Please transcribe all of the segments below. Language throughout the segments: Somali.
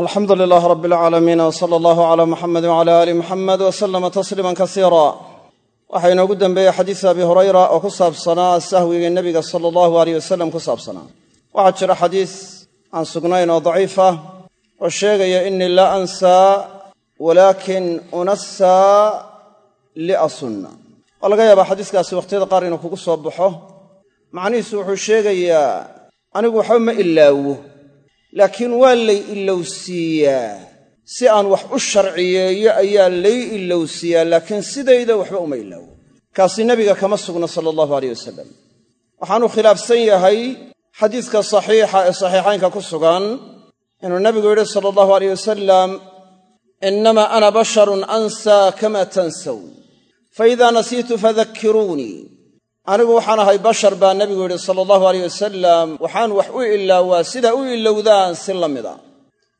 alxamdu lilaah rab alcaalamiin w sala allahu cala muxamedi wcala aali muxamed wa salama tasliiman kasiira waxaa inoogu dembeeyey xadiis abi hurayra oo ku saabsanaa sahwiga nebiga sala allahu aleyh wasalam ku saabsanaa. Waxaa jira xadiis aan sugnayn oo daciif ah oo sheegaya inii laa ansaa walaakin unasaa liasunna waa laga yaabaa xadiiskaasi wakhtiyada qaar inuu kugu soo baxo. Macnihiisu wuxuu sheegayaa anigu waxba ma ilaawo laakiin waa lay ilowsiiyaa si aan wax u sharciyeeyo ayaa lay ilowsiiyaa laakiin sidayda waxba uma ilaawo kaasi nebiga kama sugna sala allahu aleyh wasalam waxaanu khilaafsan yahay xadiiska saxiixa ee saxiixaynka ku sugan. Inuu nebigu yidhi sala allahu aleyh wasalam innamaa ana basharun ansaa kama tansaw. Faidaa nasiitu fadakkiruunii anigu waxaan ahay bashar baa nebigu yidhi sala allahu aleyh wasalam waxaan wax u ilaawaa sida u ilowdaan si la mida.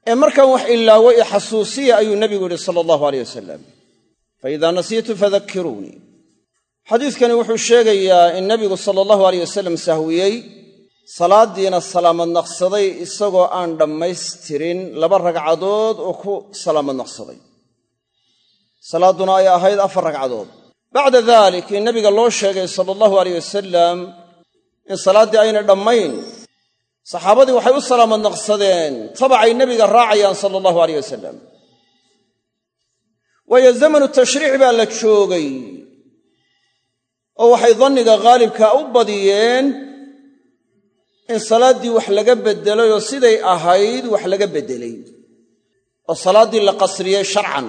Ee markaan wax ilaawo i xasuusiya ayuu nebigu yidhi sala allahu aleyh wasalam faidaa nasiitu fadakkiruunii xadiidkani wuxuu sheegayaa in nebigu sala allahu aleyh wasalam sahwiyey salaaddiina salaamad naqsaday isagoo aan dhammaystirin laba ragcadood oo ku salaamad naqsaday. Salaadduna ay ahayd afar ragcadood bacda dalik in nabiga loo sheegay sala allahu aleyh wasalam in salaaddii aynay dhammayn saxaabadii waxay u salaamad naqsadeen tabacay nebiga raacayaan sala allahu aleyh wasalam waayo zamanu tashriic baa la joogay oo waxay danniga khaalibka u badiyeen in salaaddii wax laga beddelay oo siday ahayd wax laga beddelay oo salaaddii la qasriyey sharcan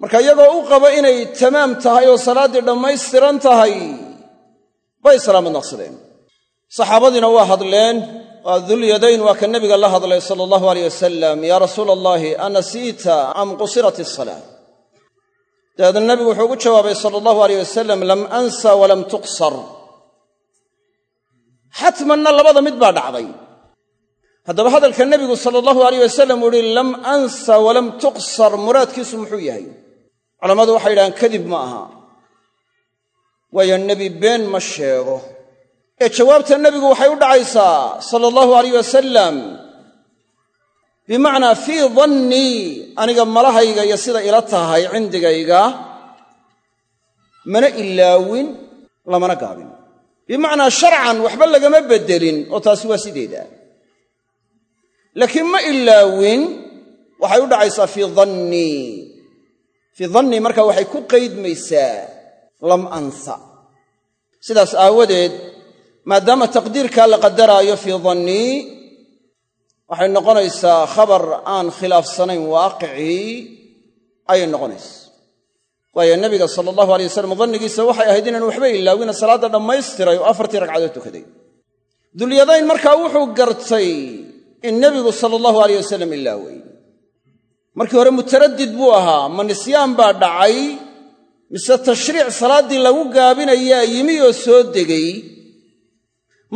marka iyagoo u qaba inay tamaam tahay oo salaaddii dhammaystiran tahay bay salaamad naqsadeen. Saxaabadiina waa hadleen waa dulyadayn waa ka nebiga la hadlay sala allahu aleyh wasalam yaa rasuula allaahi anasiita am qusirat isalaa dabeedna nebigu wuxuu ugu jawaabay sala allahu aleyh wasalam lam ansa walam tuqsar. Xatmanna labada mid baa dhacday. Haddaba hadalka nebigu sala allahu aleyh wasalam uu ihi lam ansa walam tuqsar muraadkiisu muxuu yahay culammadu waxay yidhahaan kadib ma aha. Waayo nebi been ma sheego. Ee jawaabta nebigu waxay u dhacaysaa sala allahu alayh wasalam bimacnaa fii dannii aniga malahayga iyo sida ila tahay cindigayga mana ilaawin lamana gaabin. Bimacnaa sharcan waxba lagama beddelin oo taasi waa sideeda. Laakiin ma ilaawin waxay u dhacaysaa fii dannii fii dannii marka waxay ku qaydmaysaa lam ansa. Sidaas aawadeed maadaama taqdiirkaa la qadaraayo fii dannii waxay noqonaysaa khabar aan khilaafsanayn waaqicii ayay noqonaysa waayo nebiga sala allahu alay wasalam dannigiisa waxay ahayd inaan waxba ilaawina salaadda dhammaystiray oo afartii ragcadood tukaday. Dulyadayn markaa wuxuu gartay in nebigu sala allahu aleyh wasalam ilaawey markii hore mutaraddid buu ahaa ma nisyaan baa dhacay mise tashriic salaaddii lagu gaabinayaa yimi oo soo degay?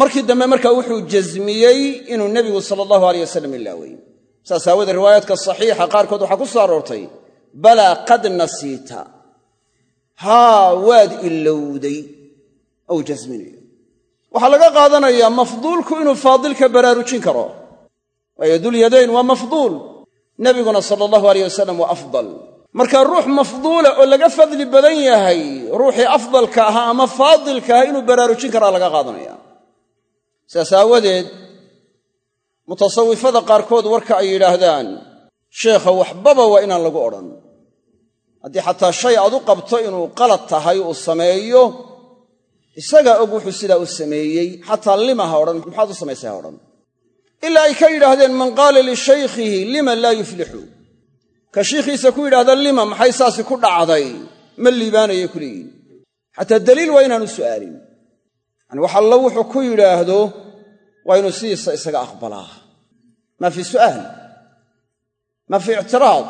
Markii dambe markaa wuxuu jasmiyey inuu nebigu sala allahu aleyh wasalam ilaawey saas aawoodee riwaayaadka saxiixa qaarkood waxaa ku soo aroortay balaa qad nasiita. Haa waad ilowday ou jasminayo waxaa laga qaadanayaa mafduulku inuu faadilka baraarujin karo. Waayo dulyadayn waa mafduul nebiguna sala allahu aleyh wasalam waa afdal. Marka ruux mafduula oo laga fadli badan yahay ruuxii afdalka ahaa ama faadilka ahaa inuu baraarujin karaa laga qaadanaya. Sidaas aawadeed mutasawifada qaarkood warka ay yidhaahdaan sheekha waxbaba waa inaan lagu odhan. Haddii xataa shay aad u qabto inuu qalad tahay uu sameeyo isagaa og wuxuu sidaa u sameeyey. Xataa lima ha odhan maxaad u samaysay ha odhan ilaa ay ka yidhaahdeen man qaala lishaykhihi lima laa yuflixu ka shiikhiisa ku yidhahda lima maxay saasi ku dhacday? Ma liibaanayay ku leeyihiin xataa daliil waa inaanu su'aalin. Yani wax allo wuxuu ku yidhaahdo waa inuu sidiisa isaga aqbalaa. Maa fi su'aal? Maa fi ictiraad?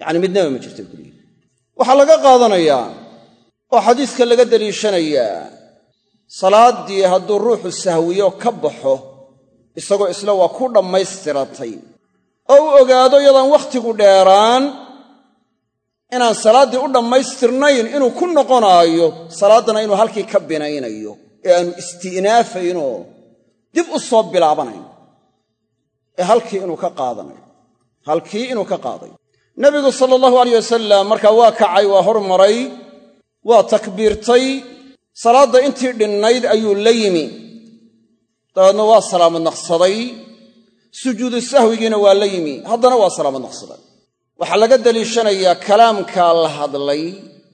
Yacani midnaba ma jirta ku leeyihiin waxaa laga qaadanayaa oo xadiiska laga daliishanayaa salaaddii hadduu ruuxu sahwiyo ka baxo isagoo isla waa ku dhammaystiratay. Oo u ogaado iyadaan wakhtigu dheeraan inaan salaaddii u dhammaystirnayn inuu ku noqonaayo salaaddana inuu halkii ka binaynayo ee aanu isti'naafaynoo dib u soo bilaabanayn ee halkii inuu ka qaadanayo halkii inuu ka qaaday. Nebigu sala allahu alayh wasalam markaa waa kacay waa hormaray waa takbiirtay salaadda intii dhinnayd ayuu la yimi dabeedna waa salaamad naqsaday sujuudu sahwigiina waa la yimi. Haddana waa salaamad naqsaday waxaa laga daliishanayaa kalaamkaa la hadlay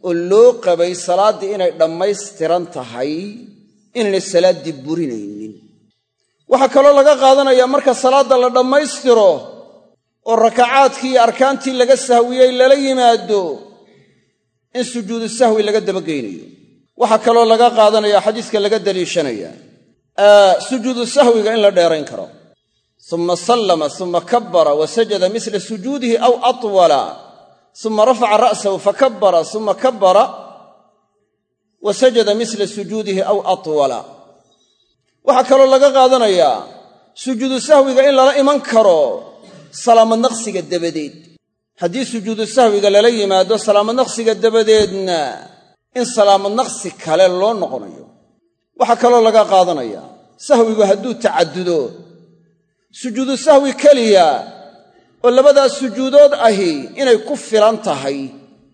oo loo qabay salaaddii inay dhammaystiran tahay inaynay salaaddii burinaynin. Waxaa kaloo laga qaadanayaa marka salaadda la dhammaystiro oo rakacaadkii iyo arkaantii laga sahwiyey lala yimaado in sujuudu sahwi laga dabageynayo waxaa kaloo laga qaadanaya xadiiska laga daliishanaya sujuudu sahwiga in la dheerayn karo. Uma sallama uma kabbara wa sajada misla sujuudihi aw atwala. Uma rafaca ra'sahu fakabbara uma kabbara wa sajada misla sujuudihi aw atwala. Waxaa kaloo laga qaadanayaa sujuudu sahwiga in lala iman karo salaamad naqsiga dabadeed. Haddii sujuudu sahwiga lala yimaado salaamad naqsiga dabadeedna in salaamad naqsi kale loo noqonayo waxaa kaloo laga qaadanayaa. Sahwigu hadduu tacaddudo sujuudu sahwi keliya oo labadaas sujuudood ahi inay ku filan tahay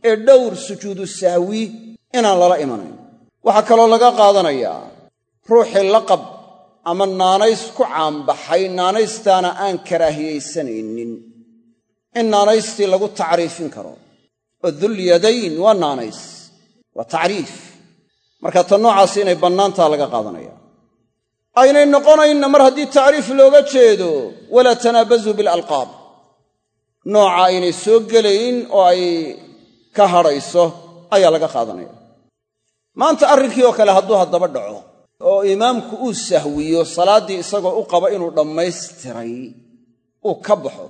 ee dhowr sujuudu sahwi inaan lala imanayn waxaa kaloo laga qaadanayaa ruuxii laqab ama naanays ku caanbaxay naanaystaana aan karaahiyaysanaynin in naanaystii lagu tacriifin karo. Oo dulyadayn waa naanays waa tacriif marka ta noocaasi inay bannaantaa laga qaadanaya. Aynay noqonaynna mar haddii tacriif looga jeedo walaa tanaabazuu bilalqaab. Nooca aynay soo gelayn oo ay ka hadhayso ayaa laga qaadanaya. Maanta arrinkii oo kale hadduu haddaba dhaco oo imaamku uu sahwiyo salaaddii isagoo u qaba inuu dhammaystiray uu ka baxo.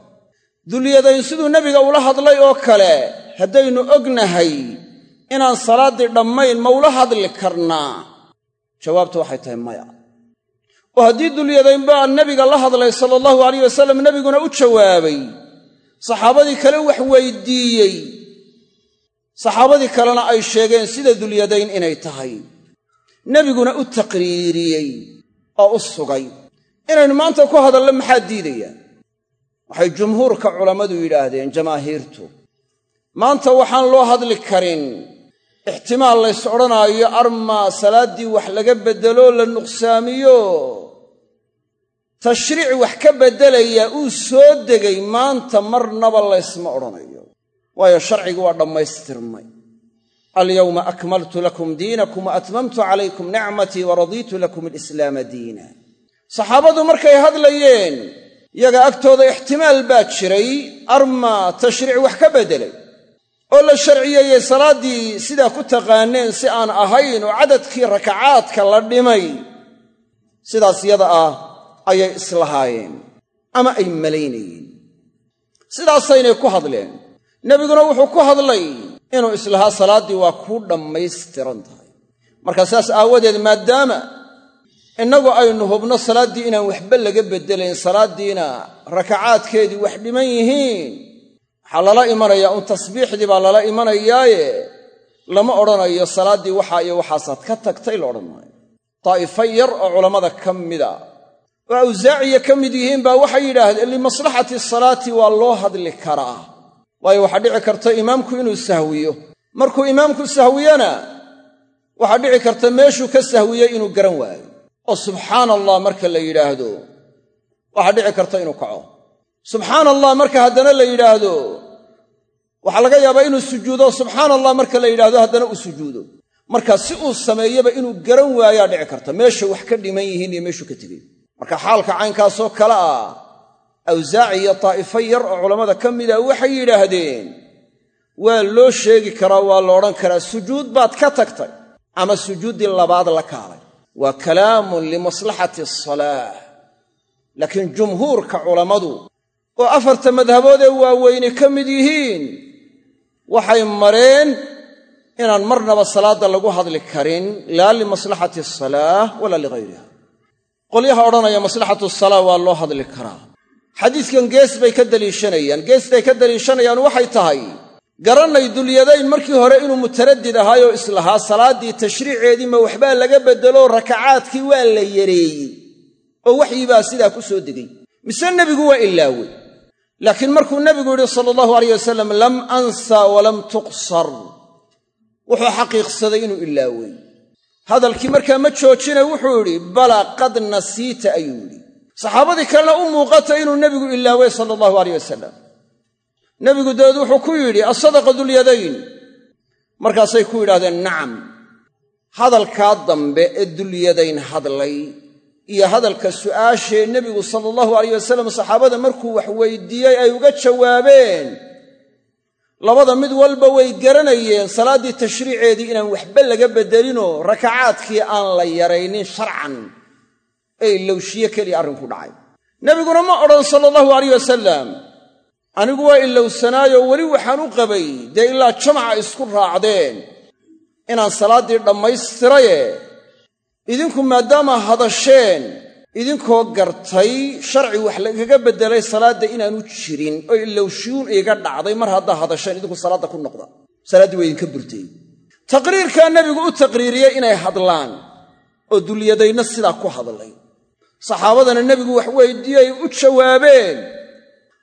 Dulyadayn siduu nebiga ula hadlay oo kale haddaynu ognahay inaan salaaddii dhammayn ma ula hadli karnaa? Jawaabtu waxay tahay maya. Oo haddii dulyadaynbaa nebiga la hadlay sala allahu alayh wasalam nebiguna u jawaabay. Saxaabadii kale wax weydiiyey. Saxaabadii kalena ay sheegeen sida dulyadayn inay tahay. Nebiguna u taqriiriyey oo u sugay. Inaynu maanta ku hadallo maxaa diidaya? Waxay jumhuurka culammadu yidhaahdeen jamaahiirtu maanta waxaan loo hadli karin ixtimaal lays odhanaayo armaa salaaddii wax laga beddelo la nuqsaamiyo. Tashriic wax ka beddelaya uu soo degay maanta marnaba laysma odhanayo. Waayo sharcigi waa dhammaystirmay. Alyawma akmaltu lakum diinakum wa atmamtu calaykum nicmatii wa radiitu lakum alislaama diina. Saxaabadu markay hadlayeen yaga agtooda ixtimaal baa jiray armaa tashriic wax ka beddelay oo la sharciyeeyey salaaddii sidaa ku taqaaneen si aan ahayn oo cadadkii rakacaadka la dhimay sidaas yada ah ayay islahaayeen ama ay malaynayeen. Sidaasaynay ku hadleen. Nebiguna wuxuu ku hadlay inuu islahaa salaaddii waa kuu dhammaystiran tahay. Marka saas aawadeed maadaama innagu aynu hubno salaaddii inaan waxba laga beddelayn salaaddiina rakacaadkeedii wax dhiman yihiin waxaa lala imanayaa un tasbiixdii baa lala imanayaaye. Lama odhanayo salaaddii waxaa iyo waxaasaad ka tagtay la odhan maayo. Daa'ifo yar oo culammada ka mida oo awsaaciya ka mid yihiin baa waxay yidhaahdeen limaslaxati salaati waa loo hadli karaa. Waayo waxaa dhici karta imaamku inuu sahwiyo. Markuu imaamku sahwiyona waxaa dhici karta meeshuu ka sahwiyey inuu garan waayo. Oo subxaana allah marka la yidhaahdo waxaa dhici karta inuu kaco subxaana allah marka haddana la yidhaahdo waxaa laga yaabaa inuu sujuudo subxaana allah marka la yidhaahdo haddana uu sujuudo. Marka si uu sameeyaba inuu garan waayaa dhici karta. Meesha wax ka dhiman yihiin iyo meeshuu ka tegey marka xaalka caynkaasoo kale ah awsaaci iyo taa'ifo yar oo culammada ka mida waxay yidhaahdeen waa loo sheegi karaa waa la odhan karaa sujuud baad ka tagtay ama sujuuddii labaad la kaalay. Waa kalaamun limaslaxati asalaah laakiin jumhuurka culammadu oo afarta madhaboodee waaweyne ka mid yihiin waxay mareen inaan marnaba salaadda lagu hadli karin laa limaslaxati asalaah walaa ligayriha. Qolyaha odhanaya maslaxatu salaa waa loo hadli karaa. Xadiiskan gees bay ka daliishanayaan. Geestay ka daliishanayaan waxay tahay garannay dulyadayn markii hore inuu mutaraddid ahaayoo islahaa salaaddii tashriiceedii ma waxbaa laga beddelo rakacaadkii waa la yareeyey oo waxyibaa sidaa ku soo degay. Mise nebigu waa ilaawey laakiin markuu nebigu yidhi sala allahu alayh wasalam lam ansa walam tuqsar wuxuu xaqiiqsaday inuu ilaawey. Hadalkii markaa ma joojina wuxuu yidhi bala qad nasiita ayuu yidhi. Saxaabadii kalena u muuqata inuu nebigu ilaawey sala allahu alayh wasalam nebigu dabeed wuxuu ku yidhi asadaqa dulyadayn markaasay ku yidhahdeen nacam hadalkaa dambe ee dulyadayn hadlay iyo hadalka su'aashee nebigu sala allahu alayh wasalam saxaabada markuu wax weydiiyey ay uga jawaabeen. Labada mid walba way garanayeen salaaddii tashriiceedii inaan waxba laga beddelinoo rakacaadkii aan la yaraynin sharcan ee ilowshiye keliya arrinku dhacay. Nebiguna ma odhan sala allahu alayh wasalam anigu waa ilowsanaayo weli waxaan u qabay dee ilaa jamaca isku raacdeen inaan salaaddii dhammaystiraye idinku maadaama hadasheen idinkoo gartay sharci wax lagaga beddelay salaadda inaanu jirin oo ilowshiyuun iiga dhacday mar haddaa hadasheen idinku salaadda ku noqda. Salaaddii waa idinka burtay. Taqriirkaa nebigu u taqriiriyey inay hadlaan oo dulyadaynna sidaa ku hadlay. Saxaabadana nebigu wax weydiiyey u jawaabeen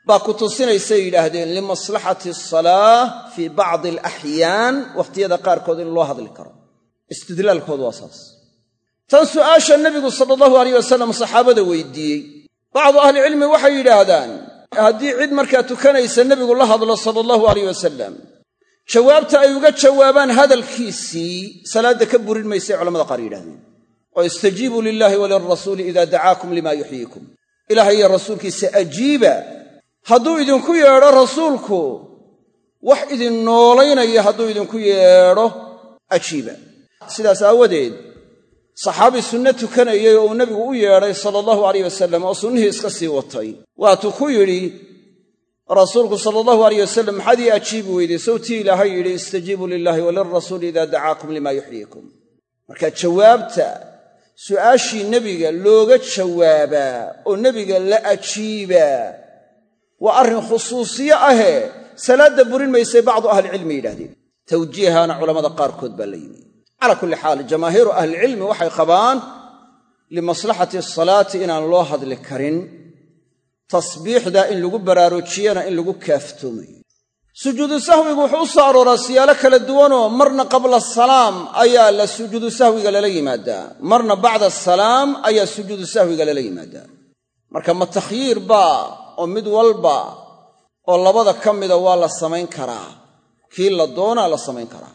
baa ku tusinaysay yidhaahdeen limaslaxati asalaa fii bacdi alaxyaan wakhtiyada qaarkood in loo hadli karo. Istidlaalkoodu waa saas tan su'aasha nebigu sala allahu alayh wasalam saxaabada weydiiyey. Bacdu ahlicilmi waxay yidhaahdaan haddii cid markaa tukanaysa nebigu la hadlo sala allahu alayh wasalam jawaabta ay uga jawaabaan hadalkiisii salaadda ka burin maysay culamada qaar yidhahdeen oo istajiibuu lilaahi walirasuuli idaa dacaakum limaa yuxyiikum. Ilaah iyo rasuulkiisa ajiiba hadduu idinku yeedho rasuulku wax idin noolaynaya hadduu idinku yeedho ajiiba. Sidaas aawadeed saxaabi sunne tukanayay oo uu nebigu u yeedhay sala allahu alayh wasalam oo sunnihii iska sii watay. Waatuu ku yidhi rasuulku sala allahu alayh wasalam maxaad ii ajiibi weyday sawtii ilaahay yidhi istajiibuu lilaahi walirasuuli idaa dacaakum limaa yuxyiikum marka jawaabta su'aashii nebiga looga jawaabaa oo nebiga la ajiibaa waa arrin khusuusiyo ahee. Salaadda burin maysay bacdu ahlicilmi yidhahdeen tawjiihaana culammada qaarkood baa la yimi calaa kulli xaal jamaahiiru ahlicilmi waxay qabaan limaslaxati asalaati inaan loo hadli karin tasbiixda in lagu baraarujiyana in lagu kaaftoomayo sujuudu sahwigu wuxuu u soo arooraa siyaalo kala duwanoo marna qabla salaam ayaa la sujuudu sahwiga lala yimaadaa. Marna bacda salaam ayaa sujuudu sahwiga lala yimaadaa. Marka ma takhyiir baa oo mid walba oo labada ka mida waa la samayn karaa. Kii la doonaa la samayn karaa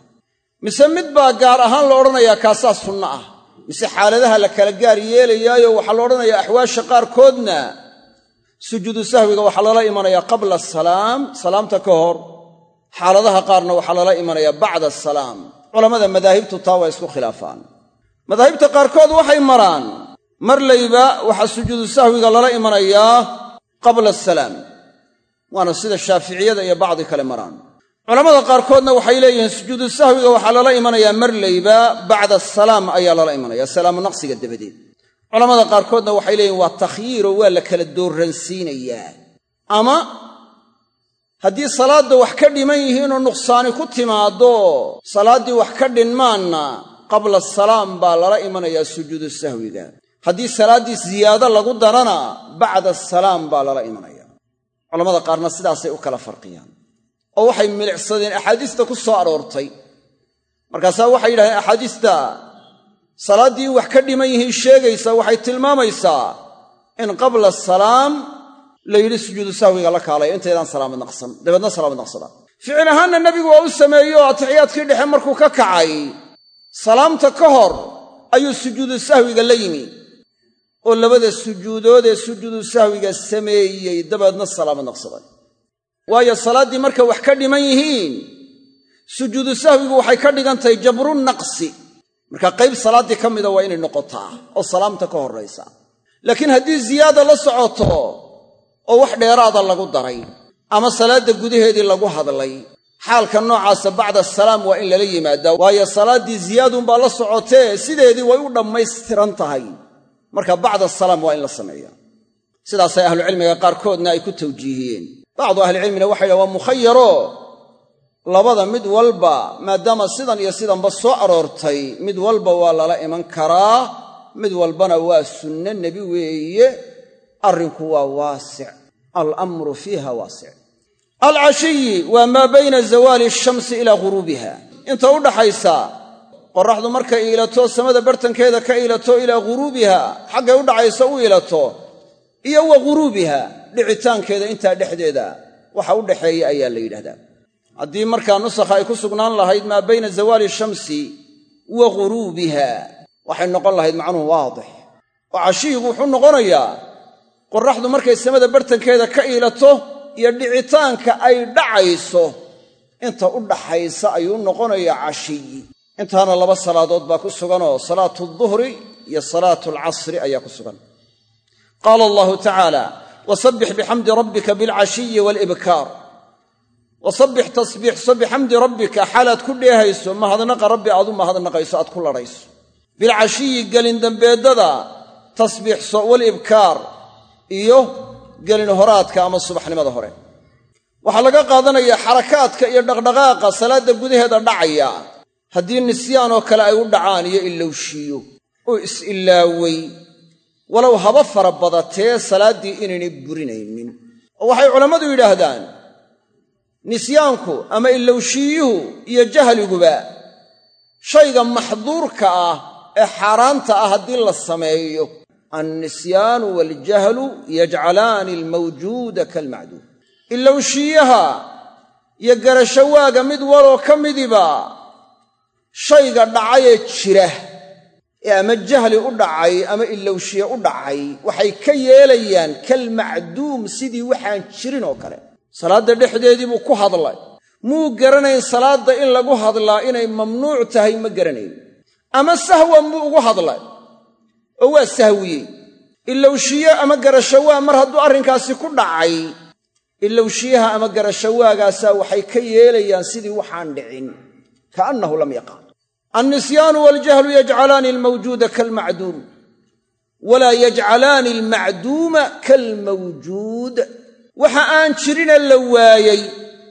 mise mid baa gaar ahaan la odhanayaa kaasaa sunno ah. Mise xaaladaha la kala gaar yeelayaayo waxaa la odhanayaa axwaasha qaarkoodna. Sujuudu sahwiga waxaa lala imanayaa qabla asalaam salaamta ka hor. Xaaladaha qaarna waxaa lala imanayaa bacda asalaam culammada madaahibtu taa waa isku khilaafaan. Madaahibta qaarkood waxay maraan mar layba waxaa sujuudu sahwiga lala imanayaa qabla asalaam waana sida shaaficiyada iyo bacdi kale maraan culammada qaarkoodna waxay leeyihiin sujuudu sahwiga waxaa lala imanayaa mar layba bacda asalaam ayaa lala imanaya salaamu naqsiga dabadeed. Culamada qaarkoodna waxay leeyihiin waa takhyiiroo waa la kala dooransiinayaa ama haddii salaadda wax ka dhiman yihiinoo nuqsaani ku timaaddo salaaddii wax ka dhinmaanna qabla asalaam baa lala imanayaa sujuudu sahwiga. Haddii salaaddii siyaado lagu darana bacda asalaam baa lala imanaya culamada qaarna sidaasay u kala farqiyaan oo waxay milicsadeen axaadiista ku soo aroortay. Markaasaa waxay yidhahdeen axaadiista salaaddii wax ka dhiman yihiin sheegaysa waxay tilmaamaysaa in qabla asalaam la yidhi sujuudu sahwiga la kaalaya intaydaan salaamad naqsan dabeedna salaamad naqsada. Ficil ahaanna nebigu waa u sameeyey oo atixiyaadkii dhexe markuu ka kacay salaamta ka hor ayuu sujuudu sahwiga la yimi oo labada sujuudood ee sujuudu sahwiga sameeyey dabeedna salaamad naqsaday waayo salaaddii markay wax ka dhiman yihiin sujuudu sahwigu waxay ka dhigan tahay jabru naqsi. Marka qayb salaaddii ka mida waa inay noqotaa oo salaamta ka horraysa. Laakiin haddii ziyaada la socoto oo wax dheeraada lagu daray ama salaadda gudaheedii lagu hadlay xaalka noocaasa bacda asalaam waa in lala yimaadaa. Waayo salaaddii ziyaadunbaa la socotee sideedii way u dhammaystiran tahay. Marka bacda asalaam waa in la sameeya sidaasay ahlucilmiga qaarkoodna ay ku tawjiihiyeen bacdu ahlicilmina waxay dhahan waa mukhayaro labada mid walba maadaama sidan iyo sidanba soo aroortay mid walba waa lala iman karaa mid walbana waa sunno nebi weeye arrinku waa waasic. Alamru fiiha waasic. Alcashiyi waa maa bayna zawaali ashamsi ilaa ghuruubiha. Inta u dhaxaysa qoraxdu markay iilato samada bartankeeda ka iilato ilaa ghuruubiha xaggay u dhacayso u iilato iyo wa ghuruubiha dhicitaankeeda intaa dhexdeeda waxa u dhaxeeya ayaa la yidhahdaa. Haddii markaa nusakha ay ku sugnaan lahayd maa bayna zawaali shamsi wa ghuruubiha waxay noqon lahayd macnuhu waadix. Oo cashiyigu wuxuu noqonayaa qoraxdu markay samada bartankeeda ka iilato iyo dhicitaanka ay dhacayso inta u dhaxaysa ayuu noqonayaa cashiyi. Intaana laba salaadood baa ku suganoo salaatu duhri iyo salaatu alcasri ayaa ku sugan qaala allahu tacaala wasabbix bixamdi rabbika bilcashiyi waalibkaar wasabbix tasbiixso bixamdi rabbika xaalaad ku dheehayso mahadnaqa rabbi aad u mahadnaqayso aad ku ladhayso bilcashiyi gelindambeedada tasbiixso walibkaar iyo gelin horaadka ama subaxnimada hore waxaa laga qaadanayaa xarakaadka iyo dhaqdhaqaaqa salaadda gudaheeda dhacaya haddii nisyaan oo kale ay u dhacaan iyo ilowshiyo oo is-ilaaway walow haba fara badatee salaaddii inaynay burinaynin. Oo waxay culammadu yidhaahdaan nisyaanku ama ilowshiyuhu iyo jahliguba shayga maxduurka ah ee xaaraanta ah haddii la sameeyo. Annisyaanu waaljahlu yajcalaani almawjuuda kaalmacduum ilowshiyaha iyo garashawaaga mid waloo ka midiba shayga dhacayee jira ama jahli u dhacay ama ilowshiye u dhacay waxay ka yeelayaan kalmacduum sidii waxaan jirin oo kale. Salaadda dhexdeedii buu ku hadlay. Muu garanayn salaadda in lagu hadlaa inay mamnuuc tahay ma garanayn. Ama sahwan buu ugu hadlay. Oo waa sahwiyey. Ilowshiye ama garashawaa mar hadduu arrinkaasi ku dhacay ilowshiyaha ama garashawaagaasaa waxay ka yeelayaan sidii waxaan dhicin kaannahu lam yaqac annisyaanu waljahlu yajcalaani almawjuuda kaalmacduum walaa yajcalaani almacduuma kaalmawjuud waxa aan jirina la waayey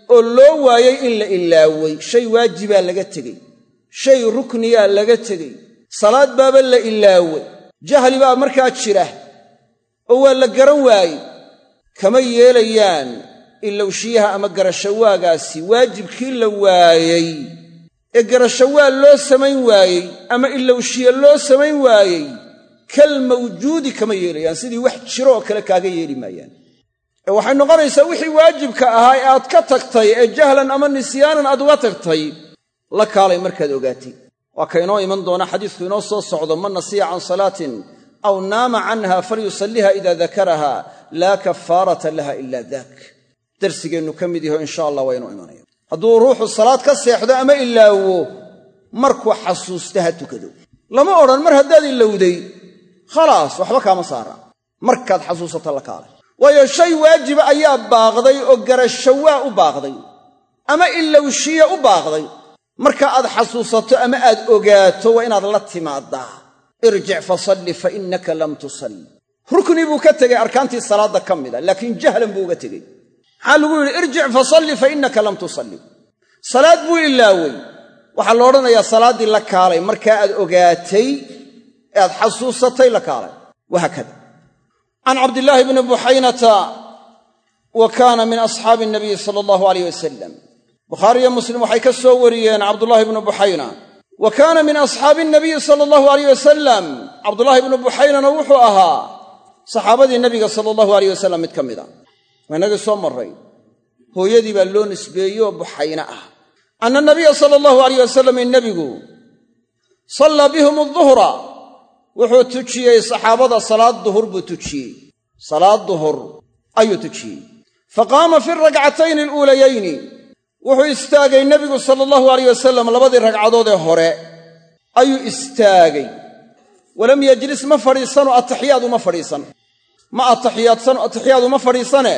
oo loo waayey in la ilaaway shay waajibaa laga tegey shay rukniyaa laga tegey salaad baaba la ilaaway jahli baa markaa jira oo waa la garan waayey kama yeelayaan ilowshiyaha ama garashawaagaasi waajibkii la waayey ee garashawaa loo samayn waayey ama ilowshiye loo samayn waayey kal mawjuudi kama yeelayaan sidii wax jiro oo kale kaaga yeeli maayaan. Ee waxay noqonaysaa wixii waajibka ahaa ee aad ka tagtay ee jahlan ama nisyaanan aad uga tagtay la kaalay markaad ogaatay. Waa ka inoo iman doona xadiisku inoo soo socdo man nasiya can salaatin aw naama canha falyusalliha ida dakaraha laa kafaarata laha ila dak darsigeennu ka mid yaho insha allah waa inuu imanaya hadduu ruuxu salaad ka seexdo ama ilaawo markuu xasuusta ha tukado. Lama odhan mar haddaad ilowday khalaas waxba kaama saara. Markaad xasuusato la kaalay. Waayo shay waajiba ayaa baaqday oo garashawaa u baaqday. Ama ilowshiya u baaqday. Marka aad xasuusato ama aad ogaato waa inaad la timaadaa. Irjic fasalli fa innaka lam tusalli. Rukni buu ka tegey arkaantii salaadda ka mida laakiin jahlan buu uga tegey maxaa lagu yidhi irjic fasalli fa innaka lam tusalli. Salaad buu ilaawey waxaa la odhanayaa salaaddii la kaalay. Markaa aad ogaatay ee aad xasuusatay la kaalay. Wahaakada can cabdillaahi bni buxaynata wa kaana min asxaabi nabiyi sala allahu alayh wasalam bukhaariyo muslim waxay ka soo wariyeen cabdullaahi bnu buxayna. Wa kaana min asxaabi nabiyi sala allahu alayh wasalam cabdullaahi bnu buxaynana wuxuu ahaa saxaabadii nabiga sala allahu alayh wasalam mid ka mid a waa inagii soo marray hooyadii baa loo nisbeeyey oo buxayne ah. Anna nabiya sala allahu alayh wasalam nebigu sallaa bihum aduhra wuxuu tujiyey saxaabada salaad duhur buu tujiyey. Salaad duhur ayuu tujiyey. Fa qaama fi rakcatayni aluulayayni. Wuxuu istaagay nebigu sala allahu alayh wasalam labadii ragcadood ee hore. Ayuu istaagay. Walam yajlis ma fadhiisano ataxiyaad uma fadhiisan. Ma ataxiyaadsano ataxiyaad uma fadhiisane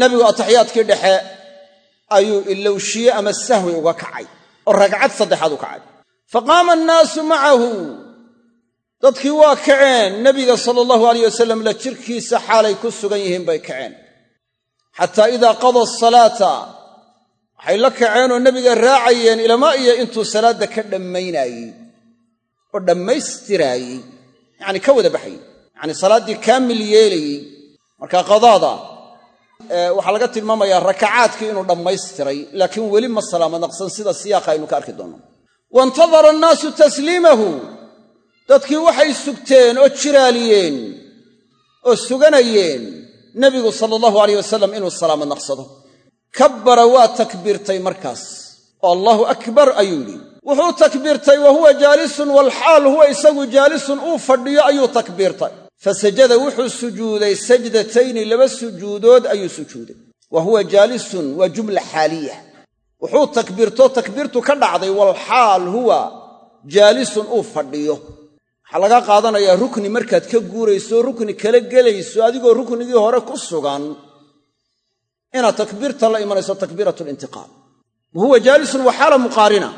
nebigu ataxiyaadkii dhexe ayuu ilowshiye ama sahwi uga kacay oo ragcad saddexaad u kacay. Fa qaama annaasu macahu. Dadkii waa kaceen. Nebiga sala allahu alayh wasalam la jirkiisa xaalay ku sugan yihiin bay kaceen. Xataa idaa qada asalaata waxay la kaceenoo nebiga raacayeen ilamaa iyo intuu salaadda ka dhammaynaayey oo dhammaystiraayey yacanii ka wada baxayey yacanii salaaddii kaamil yeelayey. Markaa qadaada waxaa laga tilmaamayaa rakacaadkii inuu dhammaystiray laakiin weli ma salaamo naqsan sida siyaaqa aynu ka arki doonno waintadara annaasu tasliimahu. Dadkii waxay sugteen oo jiraaliyeen oo suganayeen nebigu sala allahu alayh wasalam inuu salaamo naqsado. Kabbara waa takbiirtay markaas. Oo allahu akbar ayuu yidhi. Wuxuu takbiirtay wa huwa jaalisun walxaal huwa isagu jaalisun uu fadhiyo ayuu takbiirtay fasajada wuxuu sujuuday sajdatayni laba sujuudood ayuu sujuuday. Wa huwa jaalisun waa jumla xaaliya. Wuxuu takbiirto takbiirtu ka dhacday walxaal huwa jaalisun uu fadhiyo. Waxaa laga qaadanayaa rukni markaad ka guurayso rukni kala gelayso adigoo ruknigii hore ku sugan. Inaad takbiirta la imanayso takbiirat lintiqaal wa huwa jaalisun wa xaala muqaarina.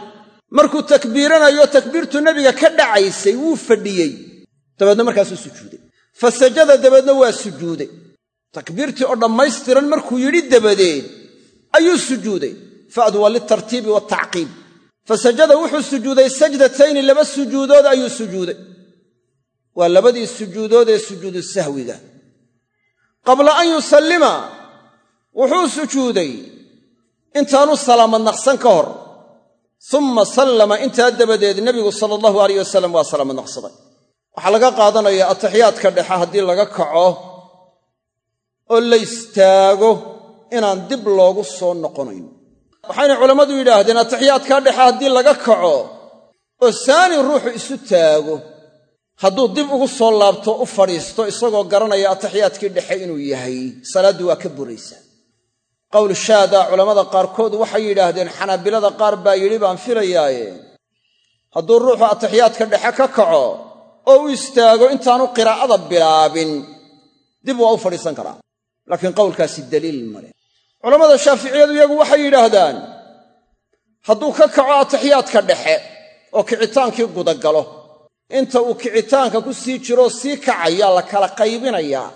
Markuu takbiiranayo takbiirtu nebiga ka dhacaysay wuu fadhiyey. Dabeedna markaasuu sujuuday fa sajada dabeedna waa sujuuday. Takbiirtii oo dhammaystiran markuu yidhi dabadeed ayuu sujuuday. Fa'du waa litartiibi waaltacqiib fa wuxuu sujuuday sajdatayni laba sujuudood ayuu sujuuday. Waa labadii sujuudood ee sujuudu sahwiga. Qabla an yusallima wuxuu sujuuday intaanu salaamad naqsan ka hor. Summa sallama intaa dabadeed nebigu sala allahu alayh wasalam waa salaamad naqsaday waxaa laga qaadanayaa atixiyaadka dhexe haddii laga kaco oo la istaago inaan dib loogu soo noqonayn. Waxayna culammadu yidhaahdeen atixiyaadkaa dhexe haddii laga kaco oo saani ruuxu isu taago hadduu dib ugu soo laabto u fadhiisto isagoo garanaya atixiyaadkii dhexe inuu yahay salaaddu waa ka buraysaa. Qowl shaada culammada qaarkood waxay yidhaahdeen xanaabilada qaar baa yidhi baan filayaaye. Hadduu ruuxu atixiyaadka dhexe ka kaco oo u istaago intaanu qiraa'ada bilaabin dib waa u fadhiisan karaa. Laakiin qowlkaasi daliil male culammada shaaficiyadu iyagu waxay yidhaahdaan hadduu ka kaco atixiyaadka dhexe oo kicitaankii gudagalo inta uu kicitaanka ku sii jiroo sii kacayaa la kala qaybinayaa